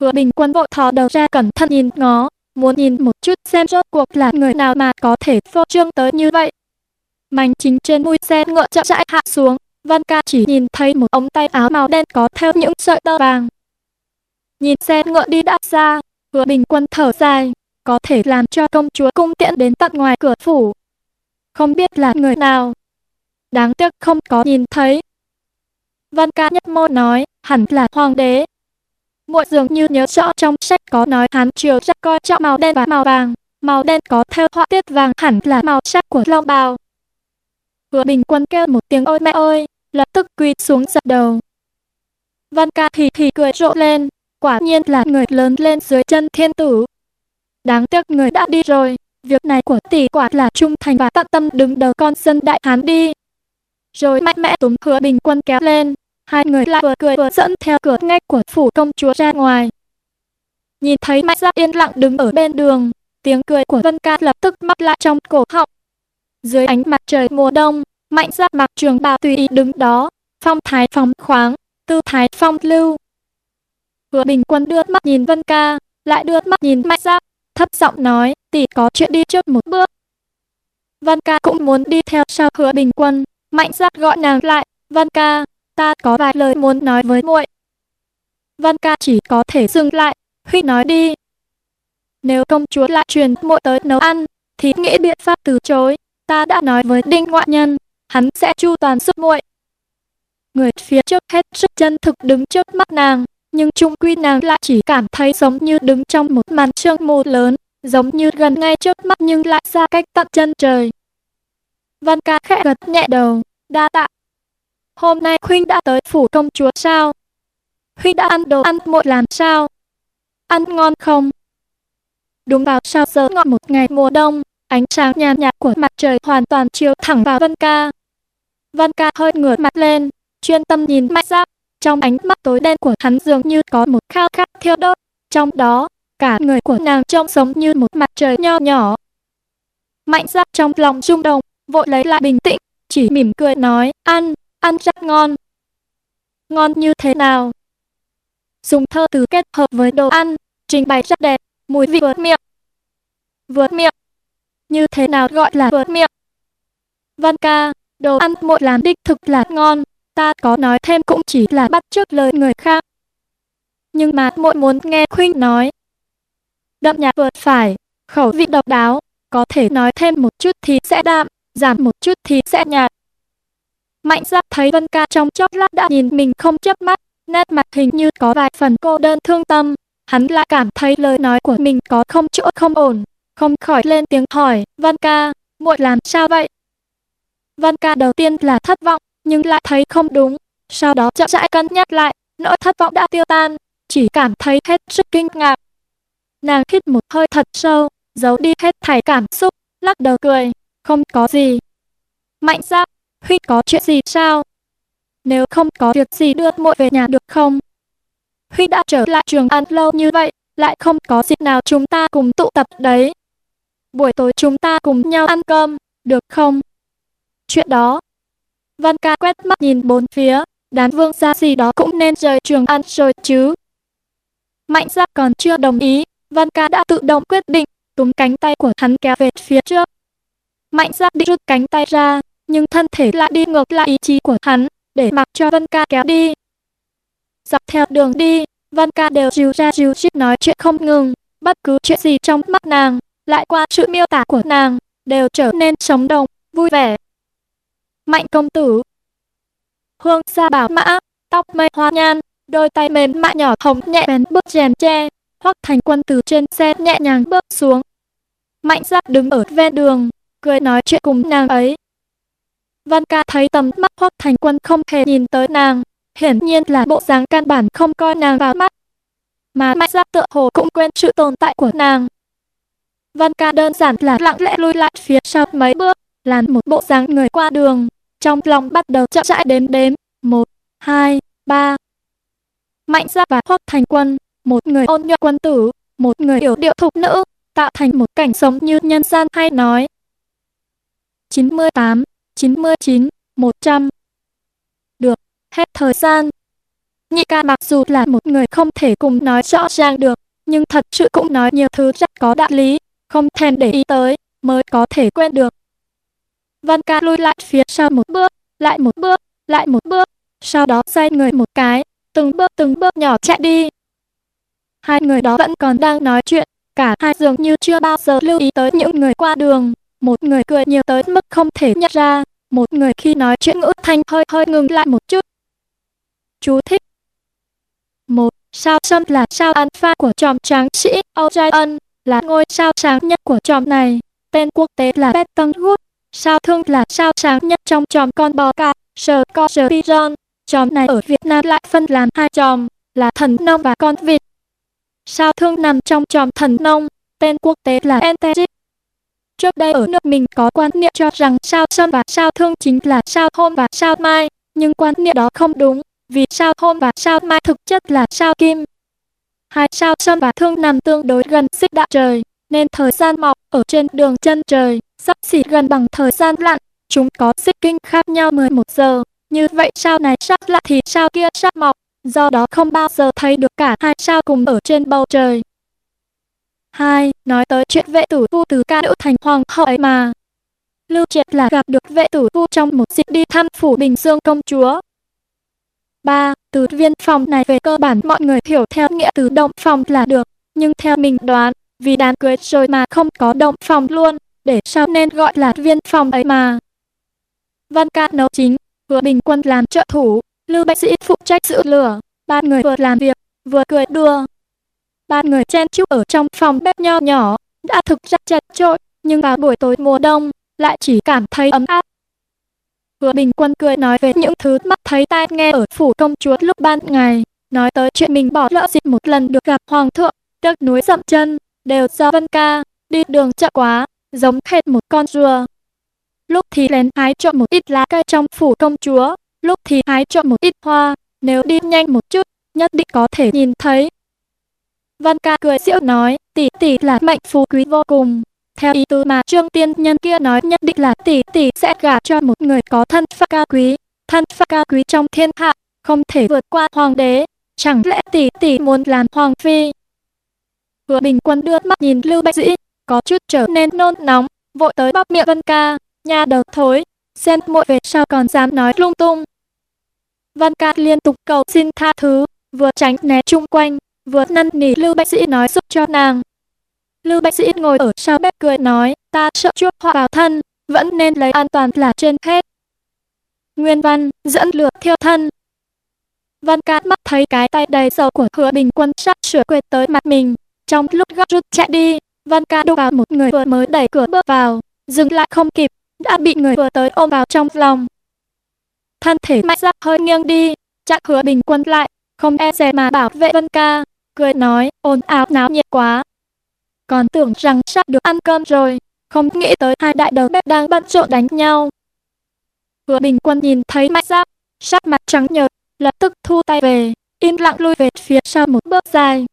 Speaker 1: Hứa bình quân vội thò đầu ra cẩn thận nhìn ngó, muốn nhìn một chút xem rốt cuộc là người nào mà có thể phô trương tới như vậy. Mảnh chính trên mũi xe ngựa chậm rãi hạ xuống, Văn ca chỉ nhìn thấy một ống tay áo màu đen có theo những sợi tơ vàng. Nhìn xe ngựa đi đã xa, hứa bình quân thở dài, có thể làm cho công chúa cung tiễn đến tận ngoài cửa phủ. Không biết là người nào. Đáng tiếc không có nhìn thấy. Văn ca nhất mô nói, hẳn là hoàng đế. Muội dường như nhớ rõ trong sách có nói hắn triều ra coi trọng màu đen và màu vàng. Màu đen có theo họa tiết vàng hẳn là màu sắc của long bào. Hứa bình quân kêu một tiếng ôi mẹ ơi, lập tức quỳ xuống dập đầu. Văn ca thì thì cười rộ lên, quả nhiên là người lớn lên dưới chân thiên tử. Đáng tiếc người đã đi rồi, việc này của tỷ quả là trung thành và tận tâm đứng đầu con dân đại hán đi. Rồi mạnh mẽ túm hứa bình quân kéo lên, hai người lại vừa cười vừa dẫn theo cửa ngách của phủ công chúa ra ngoài. Nhìn thấy mạnh giáp yên lặng đứng ở bên đường, tiếng cười của Vân Ca lập tức mắc lại trong cổ họng. Dưới ánh mặt trời mùa đông, mạnh giáp mặc trường bào tùy ý đứng đó, phong thái phóng khoáng, tư thái phong lưu. Hứa bình quân đưa mắt nhìn Vân Ca, lại đưa mắt nhìn mạnh giáp thấp giọng nói, tỷ có chuyện đi trước một bước. Văn Ca cũng muốn đi theo sau hứa bình quân, mạnh giác gọi nàng lại, Văn Ca, ta có vài lời muốn nói với muội. Văn Ca chỉ có thể dừng lại, Huy nói đi. Nếu công chúa lại truyền muội tới nấu ăn, thì nghĩ biện pháp từ chối. Ta đã nói với Đinh ngoại nhân, hắn sẽ chu toàn giúp muội. Người phía trước hết sức chân thực đứng trước mắt nàng, nhưng chung quy nàng lại chỉ cảm thấy giống như đứng trong một màn sương mù lớn, giống như gần ngay trước mắt nhưng lại xa cách tận chân trời. Văn ca khẽ gật nhẹ đầu, đa tạ. Hôm nay Huynh đã tới phủ công chúa sao? Huynh đã ăn đồ ăn muội làm sao? Ăn ngon không? Đúng vào sao giờ ngọn một ngày mùa đông, ánh sáng nhàn nhạt của mặt trời hoàn toàn chiếu thẳng vào Văn Ca. Văn Ca hơi ngửa mặt lên, chuyên tâm nhìn Mạnh Giáp. Trong ánh mắt tối đen của hắn dường như có một khao khát thiêu đốt. Trong đó, cả người của nàng trông giống như một mặt trời nho nhỏ. Mạnh Giáp trong lòng rung động, vội lấy lại bình tĩnh, chỉ mỉm cười nói, ăn, ăn rất ngon. Ngon như thế nào? Dùng thơ từ kết hợp với đồ ăn, trình bày rất đẹp, mùi vị vượt miệng. Vượt miệng. Như thế nào gọi là vượt miệng? Văn ca, đồ ăn muội làm đích thực là ngon, ta có nói thêm cũng chỉ là bắt chước lời người khác. Nhưng mà muội muốn nghe Khuynh nói. Đậm nhạt vượt phải, khẩu vị độc đáo, có thể nói thêm một chút thì sẽ đạm, giảm một chút thì sẽ nhạt. Mạnh giác thấy Vân Ca trong chốc lát đã nhìn mình không chớp mắt, nét mặt hình như có vài phần cô đơn thương tâm. Hắn lại cảm thấy lời nói của mình có không chỗ không ổn, không khỏi lên tiếng hỏi, Vân Ca, muội làm sao vậy? Vân Ca đầu tiên là thất vọng, nhưng lại thấy không đúng, sau đó chậm rãi cân nhắc lại, nỗi thất vọng đã tiêu tan, chỉ cảm thấy hết sức kinh ngạc. Nàng hít một hơi thật sâu, giấu đi hết thảy cảm xúc, lắc đầu cười, không có gì. Mạnh ra, Huynh có chuyện gì sao? Nếu không có việc gì đưa muội về nhà được không? Huynh đã trở lại trường ăn lâu như vậy, lại không có dịp nào chúng ta cùng tụ tập đấy. Buổi tối chúng ta cùng nhau ăn cơm, được không? Chuyện đó. Văn ca quét mắt nhìn bốn phía, đám vương gia gì đó cũng nên rời trường ăn rồi chứ. Mạnh gia còn chưa đồng ý, Văn ca đã tự động quyết định, túm cánh tay của hắn kéo về phía trước. Mạnh gia định rút cánh tay ra, nhưng thân thể lại đi ngược lại ý chí của hắn, để mặc cho Văn Ca kéo đi. Dọc theo đường đi, Văn Ca đều dìu ra dìu rít nói chuyện không ngừng, bất cứ chuyện gì trong mắt nàng, lại qua sự miêu tả của nàng, đều trở nên sống động, vui vẻ. Mạnh công tử Hương xa bảo mã, tóc mây hoa nhan, đôi tay mềm mại nhỏ hồng nhẹ bén bước chèn tre, hoắc thành quân từ trên xe nhẹ nhàng bước xuống. Mạnh ra đứng ở ven đường, cười nói chuyện cùng nàng ấy. Văn ca thấy tầm mắt Hoắc Thành Quân không hề nhìn tới nàng, hiển nhiên là bộ dáng căn bản không coi nàng vào mắt. Mà Mạnh Giáp tựa hồ cũng quên sự tồn tại của nàng. Văn ca đơn giản là lặng lẽ lui lại phía sau mấy bước, làm một bộ dáng người qua đường, trong lòng bắt đầu chậm rãi đếm đếm, một, hai, ba. Mạnh Giáp và Hoắc Thành Quân, một người ôn nhuận quân tử, một người hiểu điệu thục nữ, tạo thành một cảnh sống như nhân gian hay nói. 98 99, 100. Được, hết thời gian. Nhị ca mặc dù là một người không thể cùng nói rõ ràng được, nhưng thật sự cũng nói nhiều thứ rất có đạo lý, không thèm để ý tới, mới có thể quên được. Văn ca lùi lại phía sau một bước, lại một bước, lại một bước, sau đó xoay người một cái, từng bước từng bước nhỏ chạy đi. Hai người đó vẫn còn đang nói chuyện, cả hai dường như chưa bao giờ lưu ý tới những người qua đường. Một người cười nhiều tới mức không thể nhận ra, một người khi nói chuyện ngữ thanh hơi hơi ngừng lại một chút. Chú thích một Sao Sâm là sao alpha của tròm tráng sĩ Orion, là ngôi sao sáng nhất của tròm này. Tên quốc tế là Betelgeuse. Sao Thương là sao sáng nhất trong chòm con bò cạp, Scorpion. Chòm này ở Việt Nam lại phân làm hai chòm, là thần nông và con vịt. Sao Thương nằm trong chòm thần nông, tên quốc tế là Enteric. Trước đây ở nước mình có quan niệm cho rằng sao sâm và sao thương chính là sao hôm và sao mai, nhưng quan niệm đó không đúng, vì sao hôm và sao mai thực chất là sao kim. Hai sao sâm và thương nằm tương đối gần xích đạo trời, nên thời gian mọc ở trên đường chân trời, sắp xỉ gần bằng thời gian lặn, chúng có xích kinh khác nhau 11 giờ. Như vậy sao này sắp lặn thì sao kia sắp mọc, do đó không bao giờ thấy được cả hai sao cùng ở trên bầu trời. 2. Nói tới chuyện vệ tử vu từ ca nữ thành hoàng hậu ấy mà. Lưu Triệt là gặp được vệ tử vu trong một dịp đi thăm phủ Bình Dương công chúa. 3. Từ viên phòng này về cơ bản mọi người hiểu theo nghĩa từ động phòng là được, nhưng theo mình đoán, vì đám cưới rồi mà không có động phòng luôn, để sao nên gọi là viên phòng ấy mà. Văn ca nấu chính, vừa bình quân làm trợ thủ, lưu bác sĩ phụ trách giữ lửa, ba người vừa làm việc, vừa cười đùa. Ba người chen chúc ở trong phòng bếp nho nhỏ, đã thực ra chật trội nhưng vào buổi tối mùa đông, lại chỉ cảm thấy ấm áp. Hứa Bình Quân cười nói về những thứ mắt thấy tai nghe ở phủ công chúa lúc ban ngày, nói tới chuyện mình bỏ lỡ dịp một lần được gặp hoàng thượng, đất núi dậm chân, đều do Vân Ca, đi đường chậm quá, giống hệt một con rùa. Lúc thì lén hái trộm một ít lá cây trong phủ công chúa, lúc thì hái trộm một ít hoa, nếu đi nhanh một chút, nhất định có thể nhìn thấy. Văn ca cười giễu nói, tỷ tỷ là mệnh phú quý vô cùng. Theo ý tứ mà trương tiên nhân kia nói nhất định là tỷ tỷ sẽ gả cho một người có thân phận cao quý. Thân phận cao quý trong thiên hạ, không thể vượt qua hoàng đế. Chẳng lẽ tỷ tỷ muốn làm hoàng phi? Hứa bình quân đưa mắt nhìn Lưu Bạch Dĩ, có chút trở nên nôn nóng, vội tới bóp miệng Vân ca, nhà đầu thối, xem muội về sao còn dám nói lung tung. Văn ca liên tục cầu xin tha thứ, vừa tránh né chung quanh, vừa năn nỉ Lưu Bạch Dĩ nói giúp cho nàng. Lưu Bạch Dĩ ngồi ở sau bếp cười nói, ta sợ chuốc họa vào thân, vẫn nên lấy an toàn là trên hết. Nguyên văn, dẫn lửa thiêu thân. Văn ca mắt thấy cái tay đầy dầu của hứa bình quân sắp sửa quệt tới mặt mình. Trong lúc gấp rút chạy đi, Văn ca đụng vào một người vừa mới đẩy cửa bước vào, dừng lại không kịp, đã bị người vừa tới ôm vào trong lòng. Thân thể mạnh ra hơi nghiêng đi, chắc hứa bình quân lại, không e dè mà bảo vệ Văn ca, cười nói, ồn ào náo nhiệt quá. Còn tưởng rằng sắp được ăn cơm rồi, không nghĩ tới hai đại đầu bếp đang bận rộn đánh nhau. Hứa bình quân nhìn thấy mạnh giáp, sắc mặt trắng nhợt, lập tức thu tay về, im lặng lui về phía sau một bước dài.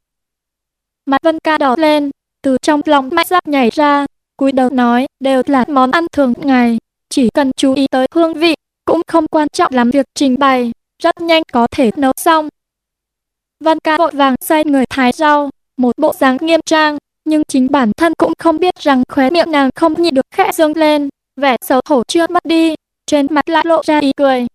Speaker 1: Mặt Vân ca đỏ lên, từ trong lòng mạnh giáp nhảy ra, cúi đầu nói, đều là món ăn thường ngày, chỉ cần chú ý tới hương vị, cũng không quan trọng lắm việc trình bày, rất nhanh có thể nấu xong. Văn ca vội vàng xoay người thái rau, một bộ dáng nghiêm trang, nhưng chính bản thân cũng không biết rằng khóe miệng nàng không nhịn được khẽ dương lên, vẻ xấu hổ chưa mất đi, trên mặt lại lộ ra ý cười.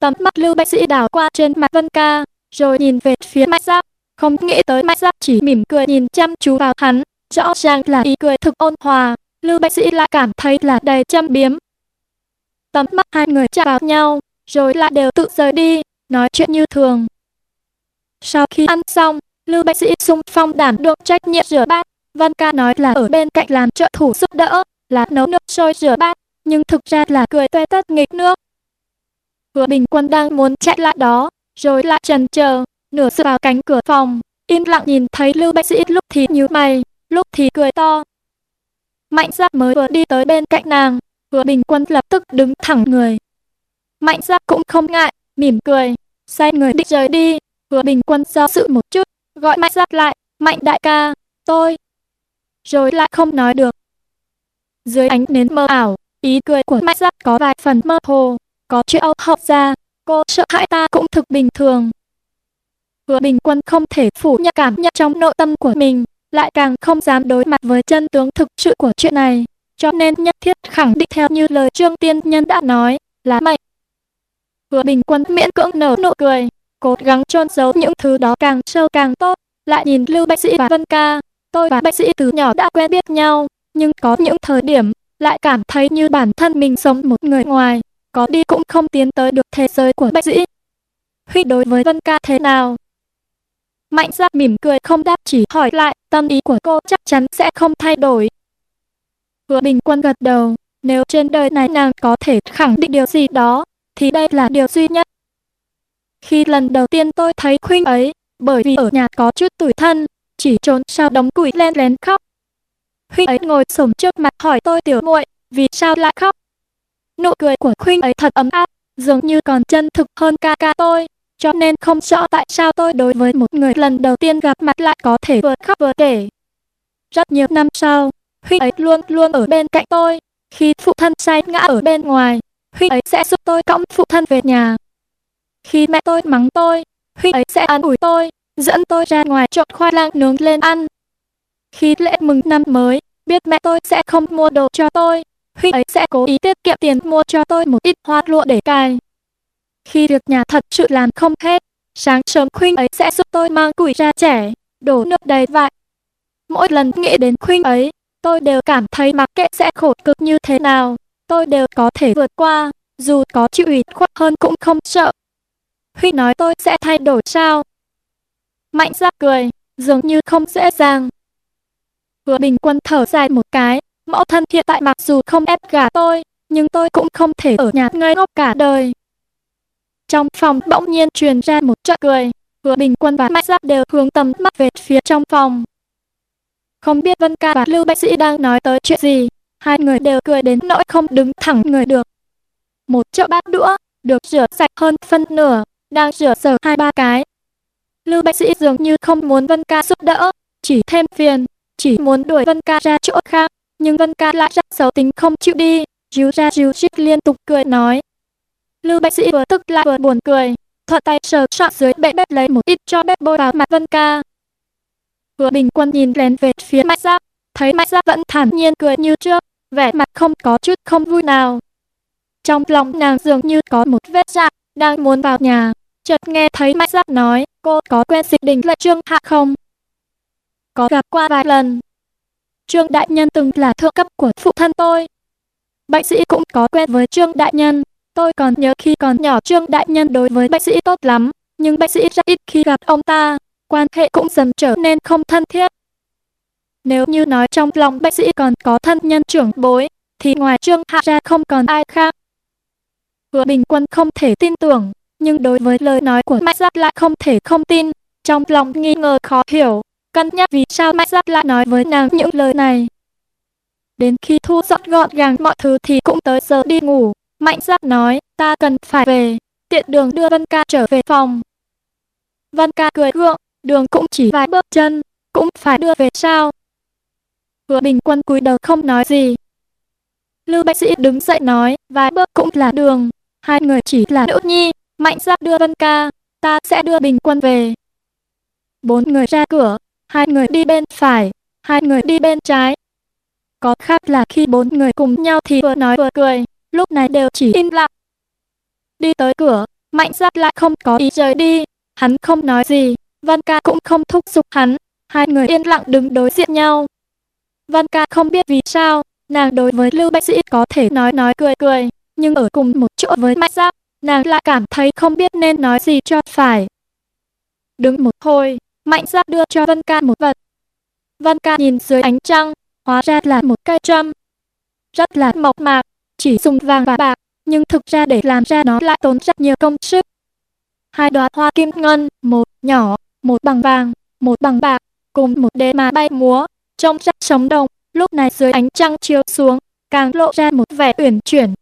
Speaker 1: Tầm mắt Lưu Bạch Sĩ đảo qua trên mặt Vân Ca, rồi nhìn về phía Mạnh Giáp, không nghĩ tới Mạnh Giáp chỉ mỉm cười nhìn chăm chú vào hắn, rõ ràng là ý cười thực ôn hòa, Lưu Bạch Sĩ lại cảm thấy là đầy châm biếm. Tầm mắt hai người chạm vào nhau, rồi lại đều tự rời đi, nói chuyện như thường. Sau khi ăn xong, Lưu Bạch Sĩ sung phong đảm đương trách nhiệm rửa bát. Văn ca nói là ở bên cạnh làm trợ thủ giúp đỡ, là nấu nước sôi rửa bát, nhưng thực ra là cười tuê tất nghịch nước. Hứa Bình Quân đang muốn chạy lại đó, rồi lại chần chờ, nửa dựa vào cánh cửa phòng, im lặng nhìn thấy Lưu Bạch Sĩ lúc thì nhíu mày, lúc thì cười to. Mạnh Giáp mới vừa đi tới bên cạnh nàng, Hứa Bình Quân lập tức đứng thẳng người. Mạnh Giáp cũng không ngại, mỉm cười, xoay người định rời đi, Hứa Bình Quân do sự một chút, gọi Mạnh Giáp lại, Mạnh đại ca, tôi. Rồi lại không nói được. Dưới ánh nến mơ ảo, ý cười của Mạnh Giáp có vài phần mơ hồ, có chuyện âu học ra, cô sợ hãi ta cũng thực bình thường. Hứa Bình Quân không thể phủ nhận cảm nhận trong nội tâm của mình, lại càng không dám đối mặt với chân tướng thực sự của chuyện này, cho nên nhất thiết khẳng định theo như lời Trương Tiên Nhân đã nói, là mệnh. Hứa Bình Quân miễn cưỡng nở nụ cười, cố gắng trôn giấu những thứ đó càng sâu càng tốt. Lại nhìn Lưu Bạch Sĩ và Vân Ca, tôi và Bạch Sĩ từ nhỏ đã quen biết nhau, nhưng có những thời điểm lại cảm thấy như bản thân mình sống một người ngoài, có đi cũng không tiến tới được thế giới của Bạch Sĩ. Huy đối với Vân Ca thế nào? Mạnh ra mỉm cười không đáp chỉ hỏi lại, tâm ý của cô chắc chắn sẽ không thay đổi. Hứa Bình Quân gật đầu, nếu trên đời này nàng có thể khẳng định điều gì đó, thì đây là điều duy nhất. Khi lần đầu tiên tôi thấy Khuynh ấy, bởi vì ở nhà có chút tủi thân, chỉ trốn sau đống củi len lén khóc. Khuynh ấy ngồi sổm trước mặt hỏi tôi tiểu muội, vì sao lại khóc? Nụ cười của Khuynh ấy thật ấm áp, dường như còn chân thực hơn ca ca tôi, cho nên không rõ tại sao tôi đối với một người lần đầu tiên gặp mặt lại có thể vừa khóc vừa kể. Rất nhiều năm sau, huy ấy luôn luôn ở bên cạnh tôi, khi phụ thân say ngã ở bên ngoài, huy ấy sẽ giúp tôi cõng phụ thân về nhà. Khi mẹ tôi mắng tôi, huy ấy sẽ an ủi tôi, dẫn tôi ra ngoài trộn khoai lang nướng lên ăn. Khi lễ mừng năm mới, biết mẹ tôi sẽ không mua đồ cho tôi, huy ấy sẽ cố ý tiết kiệm tiền mua cho tôi một ít hoa lụa để cài. Khi việc nhà thật sự làm không hết, sáng sớm khuynh ấy sẽ giúp tôi mang củi ra trẻ, đổ nước đầy vại. Mỗi lần nghĩ đến khuynh ấy, tôi đều cảm thấy mặc kệ sẽ khổ cực như thế nào, tôi đều có thể vượt qua, dù có chịu ủy khuất hơn cũng không sợ. Huy nói tôi sẽ thay đổi sao? Mạnh ra cười, dường như không dễ dàng. Hứa bình quân thở dài một cái, mẫu thân hiện tại mặc dù không ép gà tôi, nhưng tôi cũng không thể ở nhà ngây ngốc cả đời. Trong phòng bỗng nhiên truyền ra một trận cười, hứa bình quân và mạnh giáp đều hướng tầm mắt về phía trong phòng. Không biết Vân Ca và Lưu Bác Sĩ đang nói tới chuyện gì, hai người đều cười đến nỗi không đứng thẳng người được. Một chậu bát đũa, được rửa sạch hơn phân nửa, đang rửa sờ hai ba cái. Lưu Bác Sĩ dường như không muốn Vân Ca giúp đỡ, chỉ thêm phiền, chỉ muốn đuổi Vân Ca ra chỗ khác, nhưng Vân Ca lại rất xấu tính không chịu đi, ríu ra ríu rít liên tục cười nói. Lưu Bác Sĩ vừa tức lại vừa buồn cười, thuận tay sờ soạn dưới bệ bếp lấy một ít cho bếp bôi vào mặt Vân Ca. Hứa Bình Quân nhìn lén về phía Mạnh Giáp, thấy Mạnh Giáp vẫn thản nhiên cười như trước, vẻ mặt không có chút không vui nào. Trong lòng nàng dường như có một vết dạ, đang muốn vào nhà, chợt nghe thấy Mạnh Giáp nói, cô có quen dịch đình lệ trương hạ không? Có gặp qua vài lần. Trương Đại Nhân từng là thượng cấp của phụ thân tôi. Bạch sĩ cũng có quen với Trương Đại Nhân, tôi còn nhớ khi còn nhỏ Trương Đại Nhân đối với bác sĩ tốt lắm, nhưng bác sĩ rất ít khi gặp ông ta, quan hệ cũng dần trở nên không thân thiết. Nếu như nói trong lòng bác sĩ còn có thân nhân trưởng bối, thì ngoài Trương Hạ ra không còn ai khác. Hứa Bình Quân không thể tin tưởng, nhưng đối với lời nói của Mạch Giáp lại không thể không tin, trong lòng nghi ngờ khó hiểu, cân nhắc vì sao Mạch Giáp lại nói với nàng những lời này. Đến khi thu dọn gọn gàng mọi thứ thì cũng tới giờ đi ngủ, Mạnh Giáp nói, ta cần phải về, tiện đường đưa Vân Ca trở về phòng. Vân Ca cười gượng, đường cũng chỉ vài bước chân, cũng phải đưa về sao. Hứa Bình Quân cúi đầu không nói gì. Lưu Bạch Sĩ đứng dậy nói, vài bước cũng là đường, hai người chỉ là nữ nhi, mạnh Giáp đưa Vân Ca, ta sẽ đưa Bình Quân về. Bốn người ra cửa, hai người đi bên phải, hai người đi bên trái. Có khác là khi bốn người cùng nhau thì vừa nói vừa cười, lúc này đều chỉ im lặng. Đi tới cửa, mạnh giáp lại không có ý rời đi, hắn không nói gì, Văn ca cũng không thúc giục hắn, hai người yên lặng đứng đối diện nhau. Văn ca không biết vì sao, nàng đối với Lưu Bạch Sĩ có thể nói nói cười cười, nhưng ở cùng một chỗ với Mạnh Giáp, nàng lại cảm thấy không biết nên nói gì cho phải. Đứng một hồi, Mạnh Giáp đưa cho Văn ca một vật. Văn ca nhìn dưới ánh trăng, hóa ra là một cây trâm. Rất là mộc mạc, chỉ dùng vàng và bạc, nhưng thực ra để làm ra nó lại tốn rất nhiều công sức. Hai đóa hoa kim ngân, một nhỏ, một bằng vàng, một bằng bạc, cùng một đế mà bay múa, trông rất sống động, lúc này dưới ánh trăng chiếu xuống, càng lộ ra một vẻ uyển chuyển.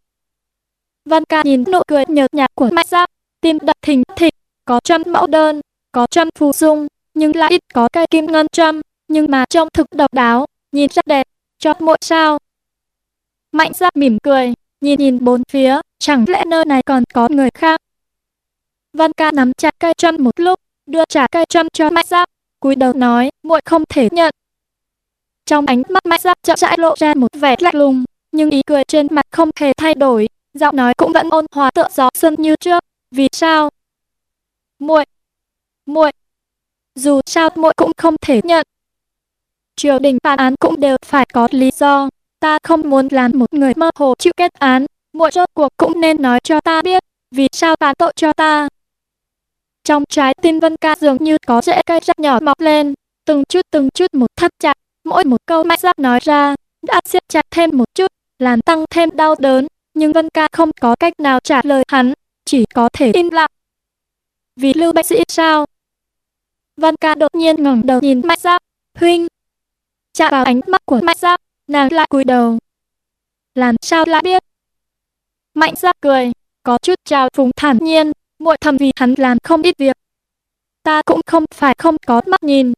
Speaker 1: Văn ca nhìn nụ cười nhợt nhạt của Mạnh Giáp, tim đập thình thịch, có trăm mẫu đơn, có trăm phù dung, nhưng lại ít có cây kim ngân trăm, nhưng mà trông thực độc đáo, nhìn rất đẹp, cho mỗi sao. Mạnh Giáp mỉm cười, nhìn nhìn bốn phía, chẳng lẽ nơi này còn có người khác. Văn ca nắm chặt cây trăm một lúc, đưa trả cây châm cho Mạnh Giáp, cúi đầu nói, muội không thể nhận. Trong ánh mắt Mạnh Giáp chậm rãi lộ ra một vẻ lạnh lùng, nhưng ý cười trên mặt không hề thay đổi, giọng nói cũng vẫn ôn hòa tựa gió xuân như trước. Vì sao? Muội, muội, dù sao muội cũng không thể nhận. Triều đình phán án cũng đều phải có lý do, ta không muốn làm một người mơ hồ chịu kết án, muội rốt cuộc cũng nên nói cho ta biết, vì sao phán tội cho ta. Trong trái tim Vân Ca dường như có rễ cây rất nhỏ mọc lên, từng chút từng chút một thắt chặt, mỗi một câu mạnh giáp nói ra, đã siết chặt thêm một chút, làm tăng thêm đau đớn, nhưng Vân Ca không có cách nào trả lời hắn, chỉ có thể im lặng. Vì Lưu Bạch Sĩ sao? Vân Ca đột nhiên ngẩng đầu nhìn Mạnh Giáp, huynh. Chạm vào ánh mắt của Mạnh Giáp, nàng lại cúi đầu. Làm sao lại biết? Mạnh Giáp cười, có chút trào phúng thản nhiên, muội thầm vì hắn làm không ít việc. Ta cũng không phải không có mắt nhìn.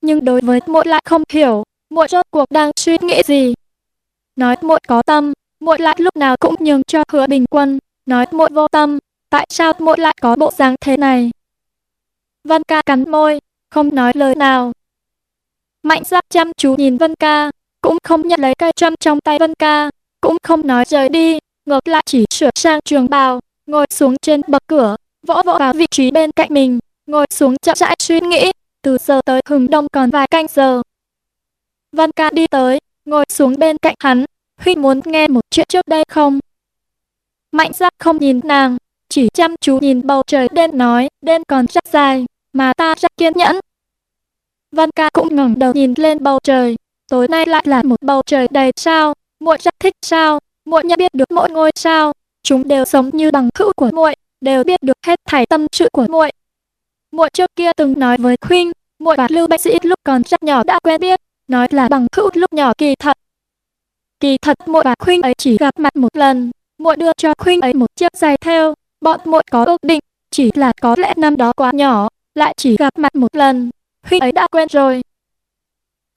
Speaker 1: Nhưng đối với muội lại không hiểu, muội rốt cuộc đang suy nghĩ gì. Nói muội có tâm, muội lại lúc nào cũng nhường cho hứa bình quân. Nói muội vô tâm, tại sao muội lại có bộ dáng thế này? Vân ca cắn môi, không nói lời nào. Mạnh giáp chăm chú nhìn Vân ca, cũng không nhận lấy cây châm trong tay Vân ca, cũng không nói rời đi, ngược lại chỉ sửa sang trường bào, ngồi xuống trên bậc cửa, vỗ vỗ vào vị trí bên cạnh mình, ngồi xuống chậm rãi suy nghĩ, từ giờ tới hừng đông còn vài canh giờ. Văn ca đi tới, ngồi xuống bên cạnh hắn, Huy muốn nghe một chuyện trước đây không? Mạnh giáp không nhìn nàng, chỉ chăm chú nhìn bầu trời đen nói, đen còn rất dài, mà ta rất kiên nhẫn. Văn ca cũng ngẩng đầu nhìn lên bầu trời, tối nay lại là một bầu trời đầy sao, muội rất thích sao, muội nhận biết được mỗi ngôi sao, chúng đều sống như bằng hữu của muội, đều biết được hết thảy tâm sự của muội. Muội trước kia từng nói với Khuynh, muội và Lưu Bạch Sĩ lúc còn rất nhỏ đã quen biết, nói là bằng hữu lúc nhỏ kỳ thật. Kỳ thật muội và Khuynh ấy chỉ gặp mặt một lần, muội đưa cho Khuynh ấy một chiếc giày theo, bọn muội có ước định, chỉ là có lẽ năm đó quá nhỏ, lại chỉ gặp mặt một lần, Khuynh ấy đã quen rồi.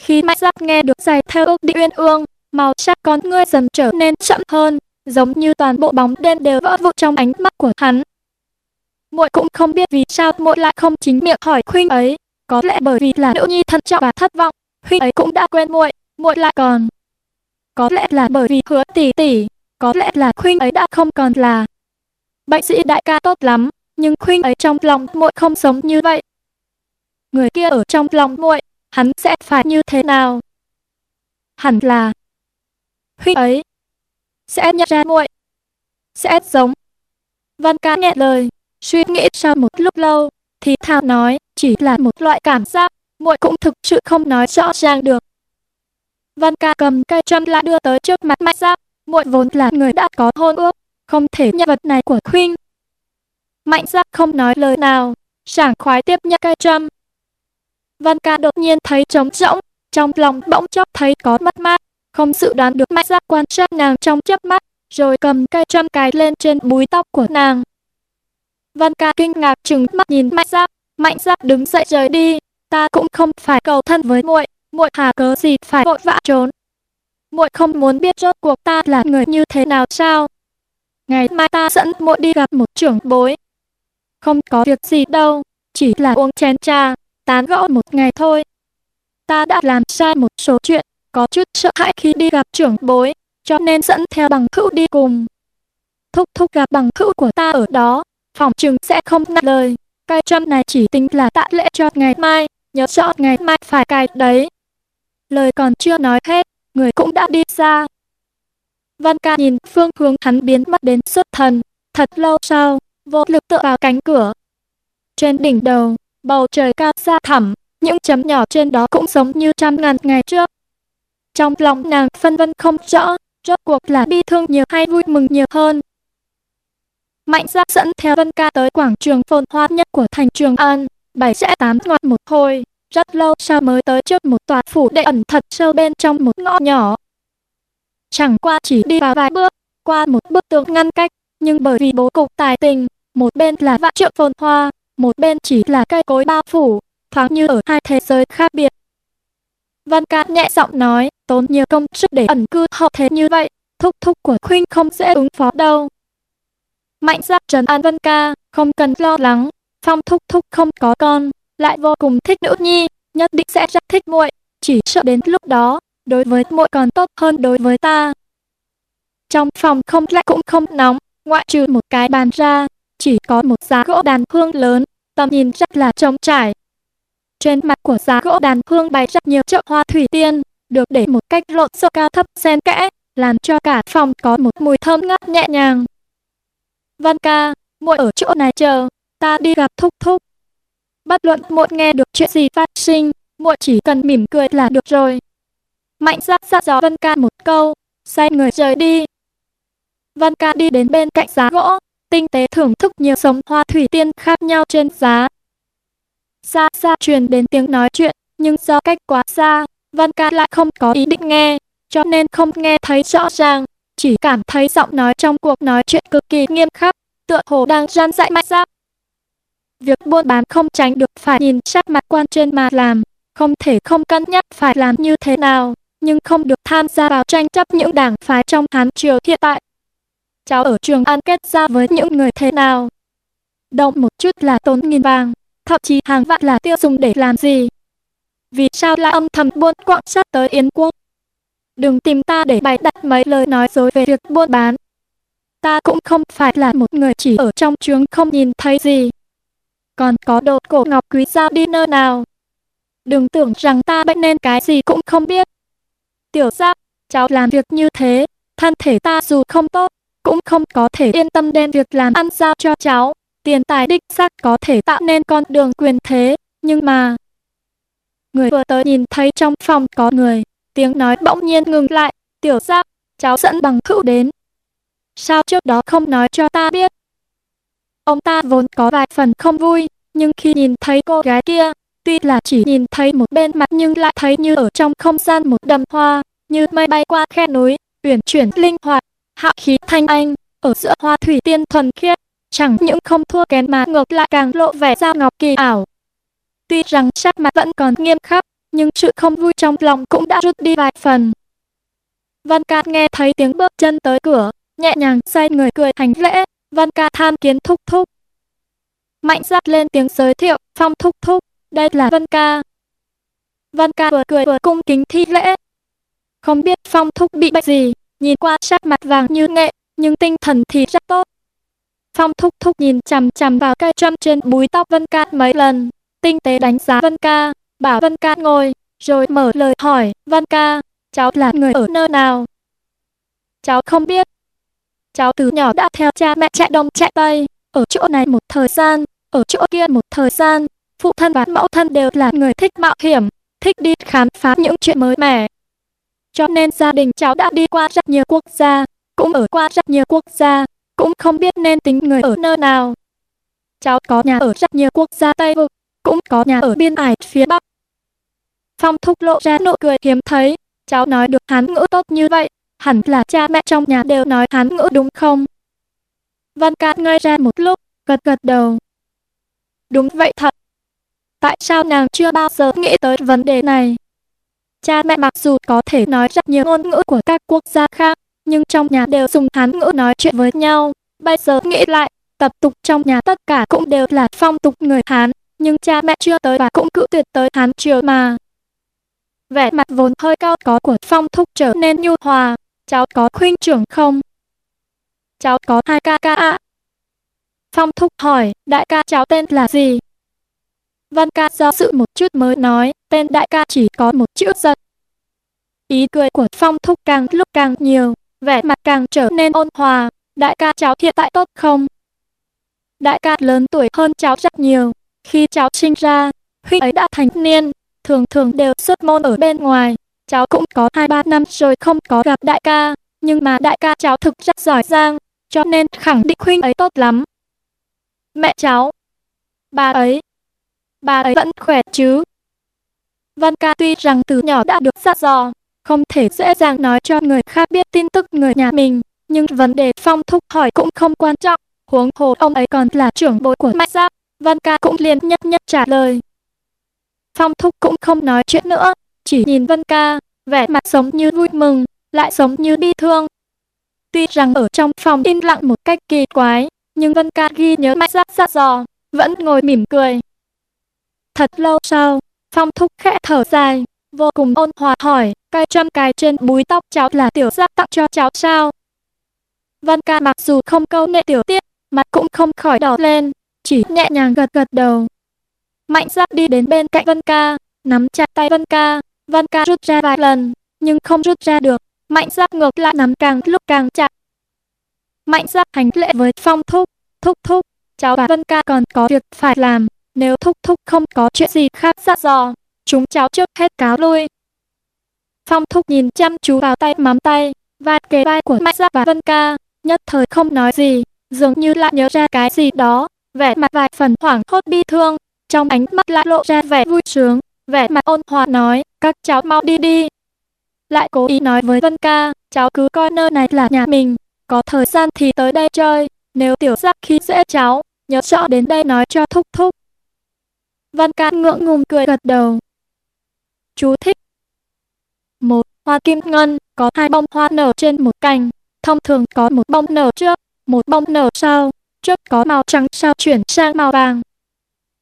Speaker 1: Khi Mạnh Giáp nghe được giày theo ước đi uyên ương, màu sắc con ngươi dần trở nên chậm hơn, giống như toàn bộ bóng đêm đều vỡ vụn trong ánh mắt của hắn. Muội cũng không biết vì sao muội lại không chính miệng hỏi huynh ấy, có lẽ bởi vì là nữ nhi thận trọng và thất vọng, huynh ấy cũng đã quên muội, muội lại còn. Có lẽ là bởi vì hứa tỷ tỷ, có lẽ là huynh ấy đã không còn là. Bệnh sĩ đại ca tốt lắm, nhưng huynh ấy trong lòng muội không sống như vậy. Người kia ở trong lòng muội, hắn sẽ phải như thế nào? Hẳn là Huynh ấy sẽ nhận ra muội, sẽ giống. Văn ca nghe lời, suy nghĩ sau một lúc lâu, thì thào nói, chỉ là một loại cảm giác, muội cũng thực sự không nói rõ ràng được. Văn ca cầm cây châm lại đưa tới trước mặt Mạnh Giáp, muội vốn là người đã có hôn ước, không thể nhận vật này của huynh Mạnh Giáp không nói lời nào, sảng khoái tiếp nhận cây châm. Văn ca đột nhiên thấy trống rỗng, trong lòng bỗng chốc thấy có mất mát, không dự đoán được Mạnh Giáp quan sát nàng trong chớp mắt, rồi cầm cây châm cài lên trên búi tóc của nàng. Văn ca kinh ngạc trừng mắt nhìn Mạnh Giáp, Mạnh Giáp đứng dậy rời đi, ta cũng không phải cầu thân với muội, muội hà cớ gì phải vội vã trốn. Muội không muốn biết rốt cuộc ta là người như thế nào sao? Ngày mai ta dẫn muội đi gặp một trưởng bối. Không có việc gì đâu, chỉ là uống chén trà, tán gẫu một ngày thôi. Ta đã làm sai một số chuyện, có chút sợ hãi khi đi gặp trưởng bối, cho nên dẫn theo bằng hữu đi cùng. Thúc thúc gặp bằng hữu của ta ở đó, phòng trường sẽ không nặng lời. Cây trăm này chỉ tính là tạ lễ cho ngày mai, nhớ rõ ngày mai phải cài đấy. Lời còn chưa nói hết, người cũng đã đi xa. Văn ca nhìn phương hướng hắn biến mất đến xuất thần, thật lâu sau, vô lực tựa vào cánh cửa. Trên đỉnh đầu, bầu trời cao xa thẳm, những chấm nhỏ trên đó cũng giống như trăm ngàn ngày trước. Trong lòng nàng phân vân không rõ, rốt cuộc là bi thương nhiều hay vui mừng nhiều hơn. Mạnh giác dẫn theo Vân Ca tới quảng trường phồn hoa nhất của thành Trường An, bảy sẽ tám ngoặt một hồi, rất lâu sau mới tới trước một tòa phủ đệ ẩn thật sâu bên trong một ngõ nhỏ. Chẳng qua chỉ đi vào vài bước, qua một bức tường ngăn cách, nhưng bởi vì bố cục tài tình, một bên là vạn trượng phồn hoa, một bên chỉ là cây cối bao phủ, thoáng như ở hai thế giới khác biệt. Văn Ca nhẹ giọng nói, tốn nhiều công sức để ẩn cư hậu thế như vậy, thúc thúc của Khuynh không dễ ứng phó đâu. Mạnh giác trấn an Vân Ca, không cần lo lắng, Phong thúc thúc không có con, lại vô cùng thích nữ nhi, nhất định sẽ rất thích muội, chỉ sợ đến lúc đó, đối với muội còn tốt hơn đối với ta. Trong phòng không lạnh cũng không nóng, ngoại trừ một cái bàn ra, chỉ có một giá gỗ đàn hương lớn, tầm nhìn rất là trống trải. Trên mặt của giá gỗ đàn hương bày rất nhiều chậu hoa thủy tiên, được để một cách lộn xộn cao thấp xen kẽ, làm cho cả phòng có một mùi thơm ngát nhẹ nhàng. Văn ca, muội ở chỗ này chờ, ta đi gặp thúc thúc. Bất luận muội nghe được chuyện gì phát sinh, muội chỉ cần mỉm cười là được rồi. Mạnh giác dặn dò Văn ca một câu, xoay người rời đi. Văn ca đi đến bên cạnh giá gỗ, tinh tế thưởng thức nhiều giống hoa thủy tiên khác nhau trên giá. Xa xa truyền đến tiếng nói chuyện, nhưng do cách quá xa, Văn ca lại không có ý định nghe, cho nên không nghe thấy rõ ràng, chỉ cảm thấy giọng nói trong cuộc nói chuyện cực kỳ nghiêm khắc, tựa hồ đang gian dạy mạnh ra. Việc buôn bán không tránh được phải nhìn sắc mặt quan trên mà làm, không thể không cân nhắc phải làm như thế nào, nhưng không được tham gia vào tranh chấp những đảng phái trong Hán Triều hiện tại. Cháu ở trường An kết ra với những người thế nào? Động một chút là tốn nghìn vàng, thậm chí hàng vạn là tiêu dùng để làm gì? Vì sao lại âm thầm buôn quạng sát tới Yến Quốc? Đừng tìm ta để bày đặt mấy lời nói dối về việc buôn bán. Ta cũng không phải là một người chỉ ở trong trường không nhìn thấy gì. Còn có đồ cổ ngọc quý ra đi nơi nào. Đừng tưởng rằng ta bệnh nên cái gì cũng không biết. Tiểu giáp, cháu làm việc như thế, thân thể ta dù không tốt, cũng không có thể yên tâm đem việc làm ăn giao cho cháu. tiền tài đích xác có thể tạo nên con đường quyền thế, nhưng mà... Người vừa tới nhìn thấy trong phòng có người, tiếng nói bỗng nhiên ngừng lại, tiểu giáp, cháu dẫn bằng hữu đến. Sao trước đó không nói cho ta biết? Ông ta vốn có vài phần không vui, nhưng khi nhìn thấy cô gái kia, tuy là chỉ nhìn thấy một bên mặt nhưng lại thấy như ở trong không gian một đầm hoa, như mây bay qua khe núi, uyển chuyển linh hoạt, hạ khí thanh anh, ở giữa hoa thủy tiên thuần khiết, chẳng những không thua kém mà ngược lại càng lộ vẻ da ngọc kỳ ảo. Tuy rằng sắc mặt vẫn còn nghiêm khắc, nhưng sự không vui trong lòng cũng đã rút đi vài phần. Văn ca nghe thấy tiếng bước chân tới cửa, nhẹ nhàng xoay người cười hành lễ, Văn ca tham kiến thúc thúc. Mạnh giáp lên tiếng giới thiệu, phong thúc thúc, đây là Văn ca. Văn ca vừa cười vừa cung kính thi lễ. Không biết phong thúc bị bệnh gì, nhìn qua sắc mặt vàng như nghệ, nhưng tinh thần thì rất tốt. Phong thúc thúc nhìn chằm chằm vào cây trâm trên búi tóc Vân Ca mấy lần, tinh tế đánh giá Vân Ca, bảo Vân Ca ngồi, rồi mở lời hỏi, Vân Ca, cháu là người ở nơi nào? Cháu không biết. Cháu từ nhỏ đã theo cha mẹ chạy đông chạy tây, ở chỗ này một thời gian, ở chỗ kia một thời gian. Phụ thân và mẫu thân đều là người thích mạo hiểm, thích đi khám phá những chuyện mới mẻ. Cho nên gia đình cháu đã đi qua rất nhiều quốc gia, cũng ở qua rất nhiều quốc gia, cũng không biết nên tính người ở nơi nào. Cháu có nhà ở rất nhiều quốc gia Tây Vực, cũng có nhà ở biên ải phía Bắc. Phong thúc lộ ra nụ cười hiếm thấy, cháu nói được hán ngữ tốt như vậy, hẳn là cha mẹ trong nhà đều nói hán ngữ đúng không? Văn Cát ngây ra một lúc, gật gật đầu. Đúng vậy thật. Tại sao nàng chưa bao giờ nghĩ tới vấn đề này? Cha mẹ mặc dù có thể nói rất nhiều ngôn ngữ của các quốc gia khác, nhưng trong nhà đều dùng Hán ngữ nói chuyện với nhau. Bây giờ nghĩ lại, tập tục trong nhà tất cả cũng đều là phong tục người Hán, nhưng cha mẹ chưa tới và cũng cự tuyệt tới Hán triều mà. Vẻ mặt vốn hơi cao có của phong thúc trở nên nhu hòa, cháu có khuyên trưởng không? Cháu có hai ca ca ạ. Phong thúc hỏi, đại ca cháu tên là gì? Văn ca do sự một chút mới nói, tên đại ca chỉ có một chữ giật. Ý cười của phong thúc càng lúc càng nhiều, vẻ mặt càng trở nên ôn hòa. Đại ca cháu hiện tại tốt không? Đại ca lớn tuổi hơn cháu rất nhiều. Khi cháu sinh ra, huynh ấy đã thành niên, thường thường đều xuất môn ở bên ngoài. Cháu cũng có 2-3 năm rồi không có gặp đại ca, nhưng mà đại ca cháu thực rất giỏi giang, cho nên khẳng định huynh ấy tốt lắm. Mẹ cháu, bà ấy, bà ấy vẫn khỏe chứ? Văn ca tuy rằng từ nhỏ đã được dặn dò, không thể dễ dàng nói cho người khác biết tin tức người nhà mình, nhưng vấn đề phong thúc hỏi cũng không quan trọng, huống hồ ông ấy còn là trưởng bối của Mạnh Giáp, Văn Ca cũng liền nhất nhất trả lời. Phong thúc cũng không nói chuyện nữa, chỉ nhìn Văn Ca, vẻ mặt sống như vui mừng, lại sống như bi thương. Tuy rằng ở trong phòng im lặng một cách kỳ quái, nhưng Văn Ca ghi nhớ Mạnh Giáp dặn dò, vẫn ngồi mỉm cười. Thật lâu sau, Phong thúc khẽ thở dài, vô cùng ôn hòa hỏi, cây châm cài trên búi tóc cháu là tiểu giác tặng cho cháu sao? Văn ca mặc dù không câu nệ tiểu tiết, mặt cũng không khỏi đỏ lên, chỉ nhẹ nhàng gật gật đầu. Mạnh giác đi đến bên cạnh Vân ca, nắm chặt tay Vân ca, Vân ca rút ra vài lần, nhưng không rút ra được, mạnh giác ngược lại nắm càng lúc càng chặt. Mạnh giác hành lễ với phong thúc, thúc thúc, cháu và Vân ca còn có việc phải làm, nếu thúc thúc không có chuyện gì khác dặn dò, chúng cháu trước hết cáo lui. Phong thúc nhìn chăm chú vào tay mắm tay, và kề vai của Mạnh Giáp và Vân Ca, nhất thời không nói gì, dường như lại nhớ ra cái gì đó, vẻ mặt vài phần hoảng hốt bi thương, trong ánh mắt lại lộ ra vẻ vui sướng, vẻ mặt ôn hòa nói, các cháu mau đi đi. Lại cố ý nói với Vân Ca, cháu cứ coi nơi này là nhà mình, có thời gian thì tới đây chơi, nếu tiểu giác khi dễ cháu, nhớ rõ đến đây nói cho thúc thúc. Văn Ca ngượng ngùng cười gật đầu. Chú thích một Hoa kim ngân, có hai bông hoa nở trên một cành, thông thường có một bông nở trước, một bông nở sau, trước có màu trắng sau chuyển sang màu vàng.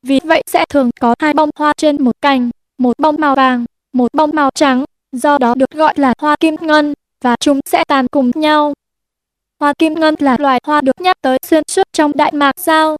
Speaker 1: Vì vậy sẽ thường có hai bông hoa trên một cành, một bông màu vàng, một bông màu trắng, do đó được gọi là hoa kim ngân, và chúng sẽ tàn cùng nhau. Hoa kim ngân là loài hoa được nhắc tới xuyên suốt trong Đại Mạc Giao,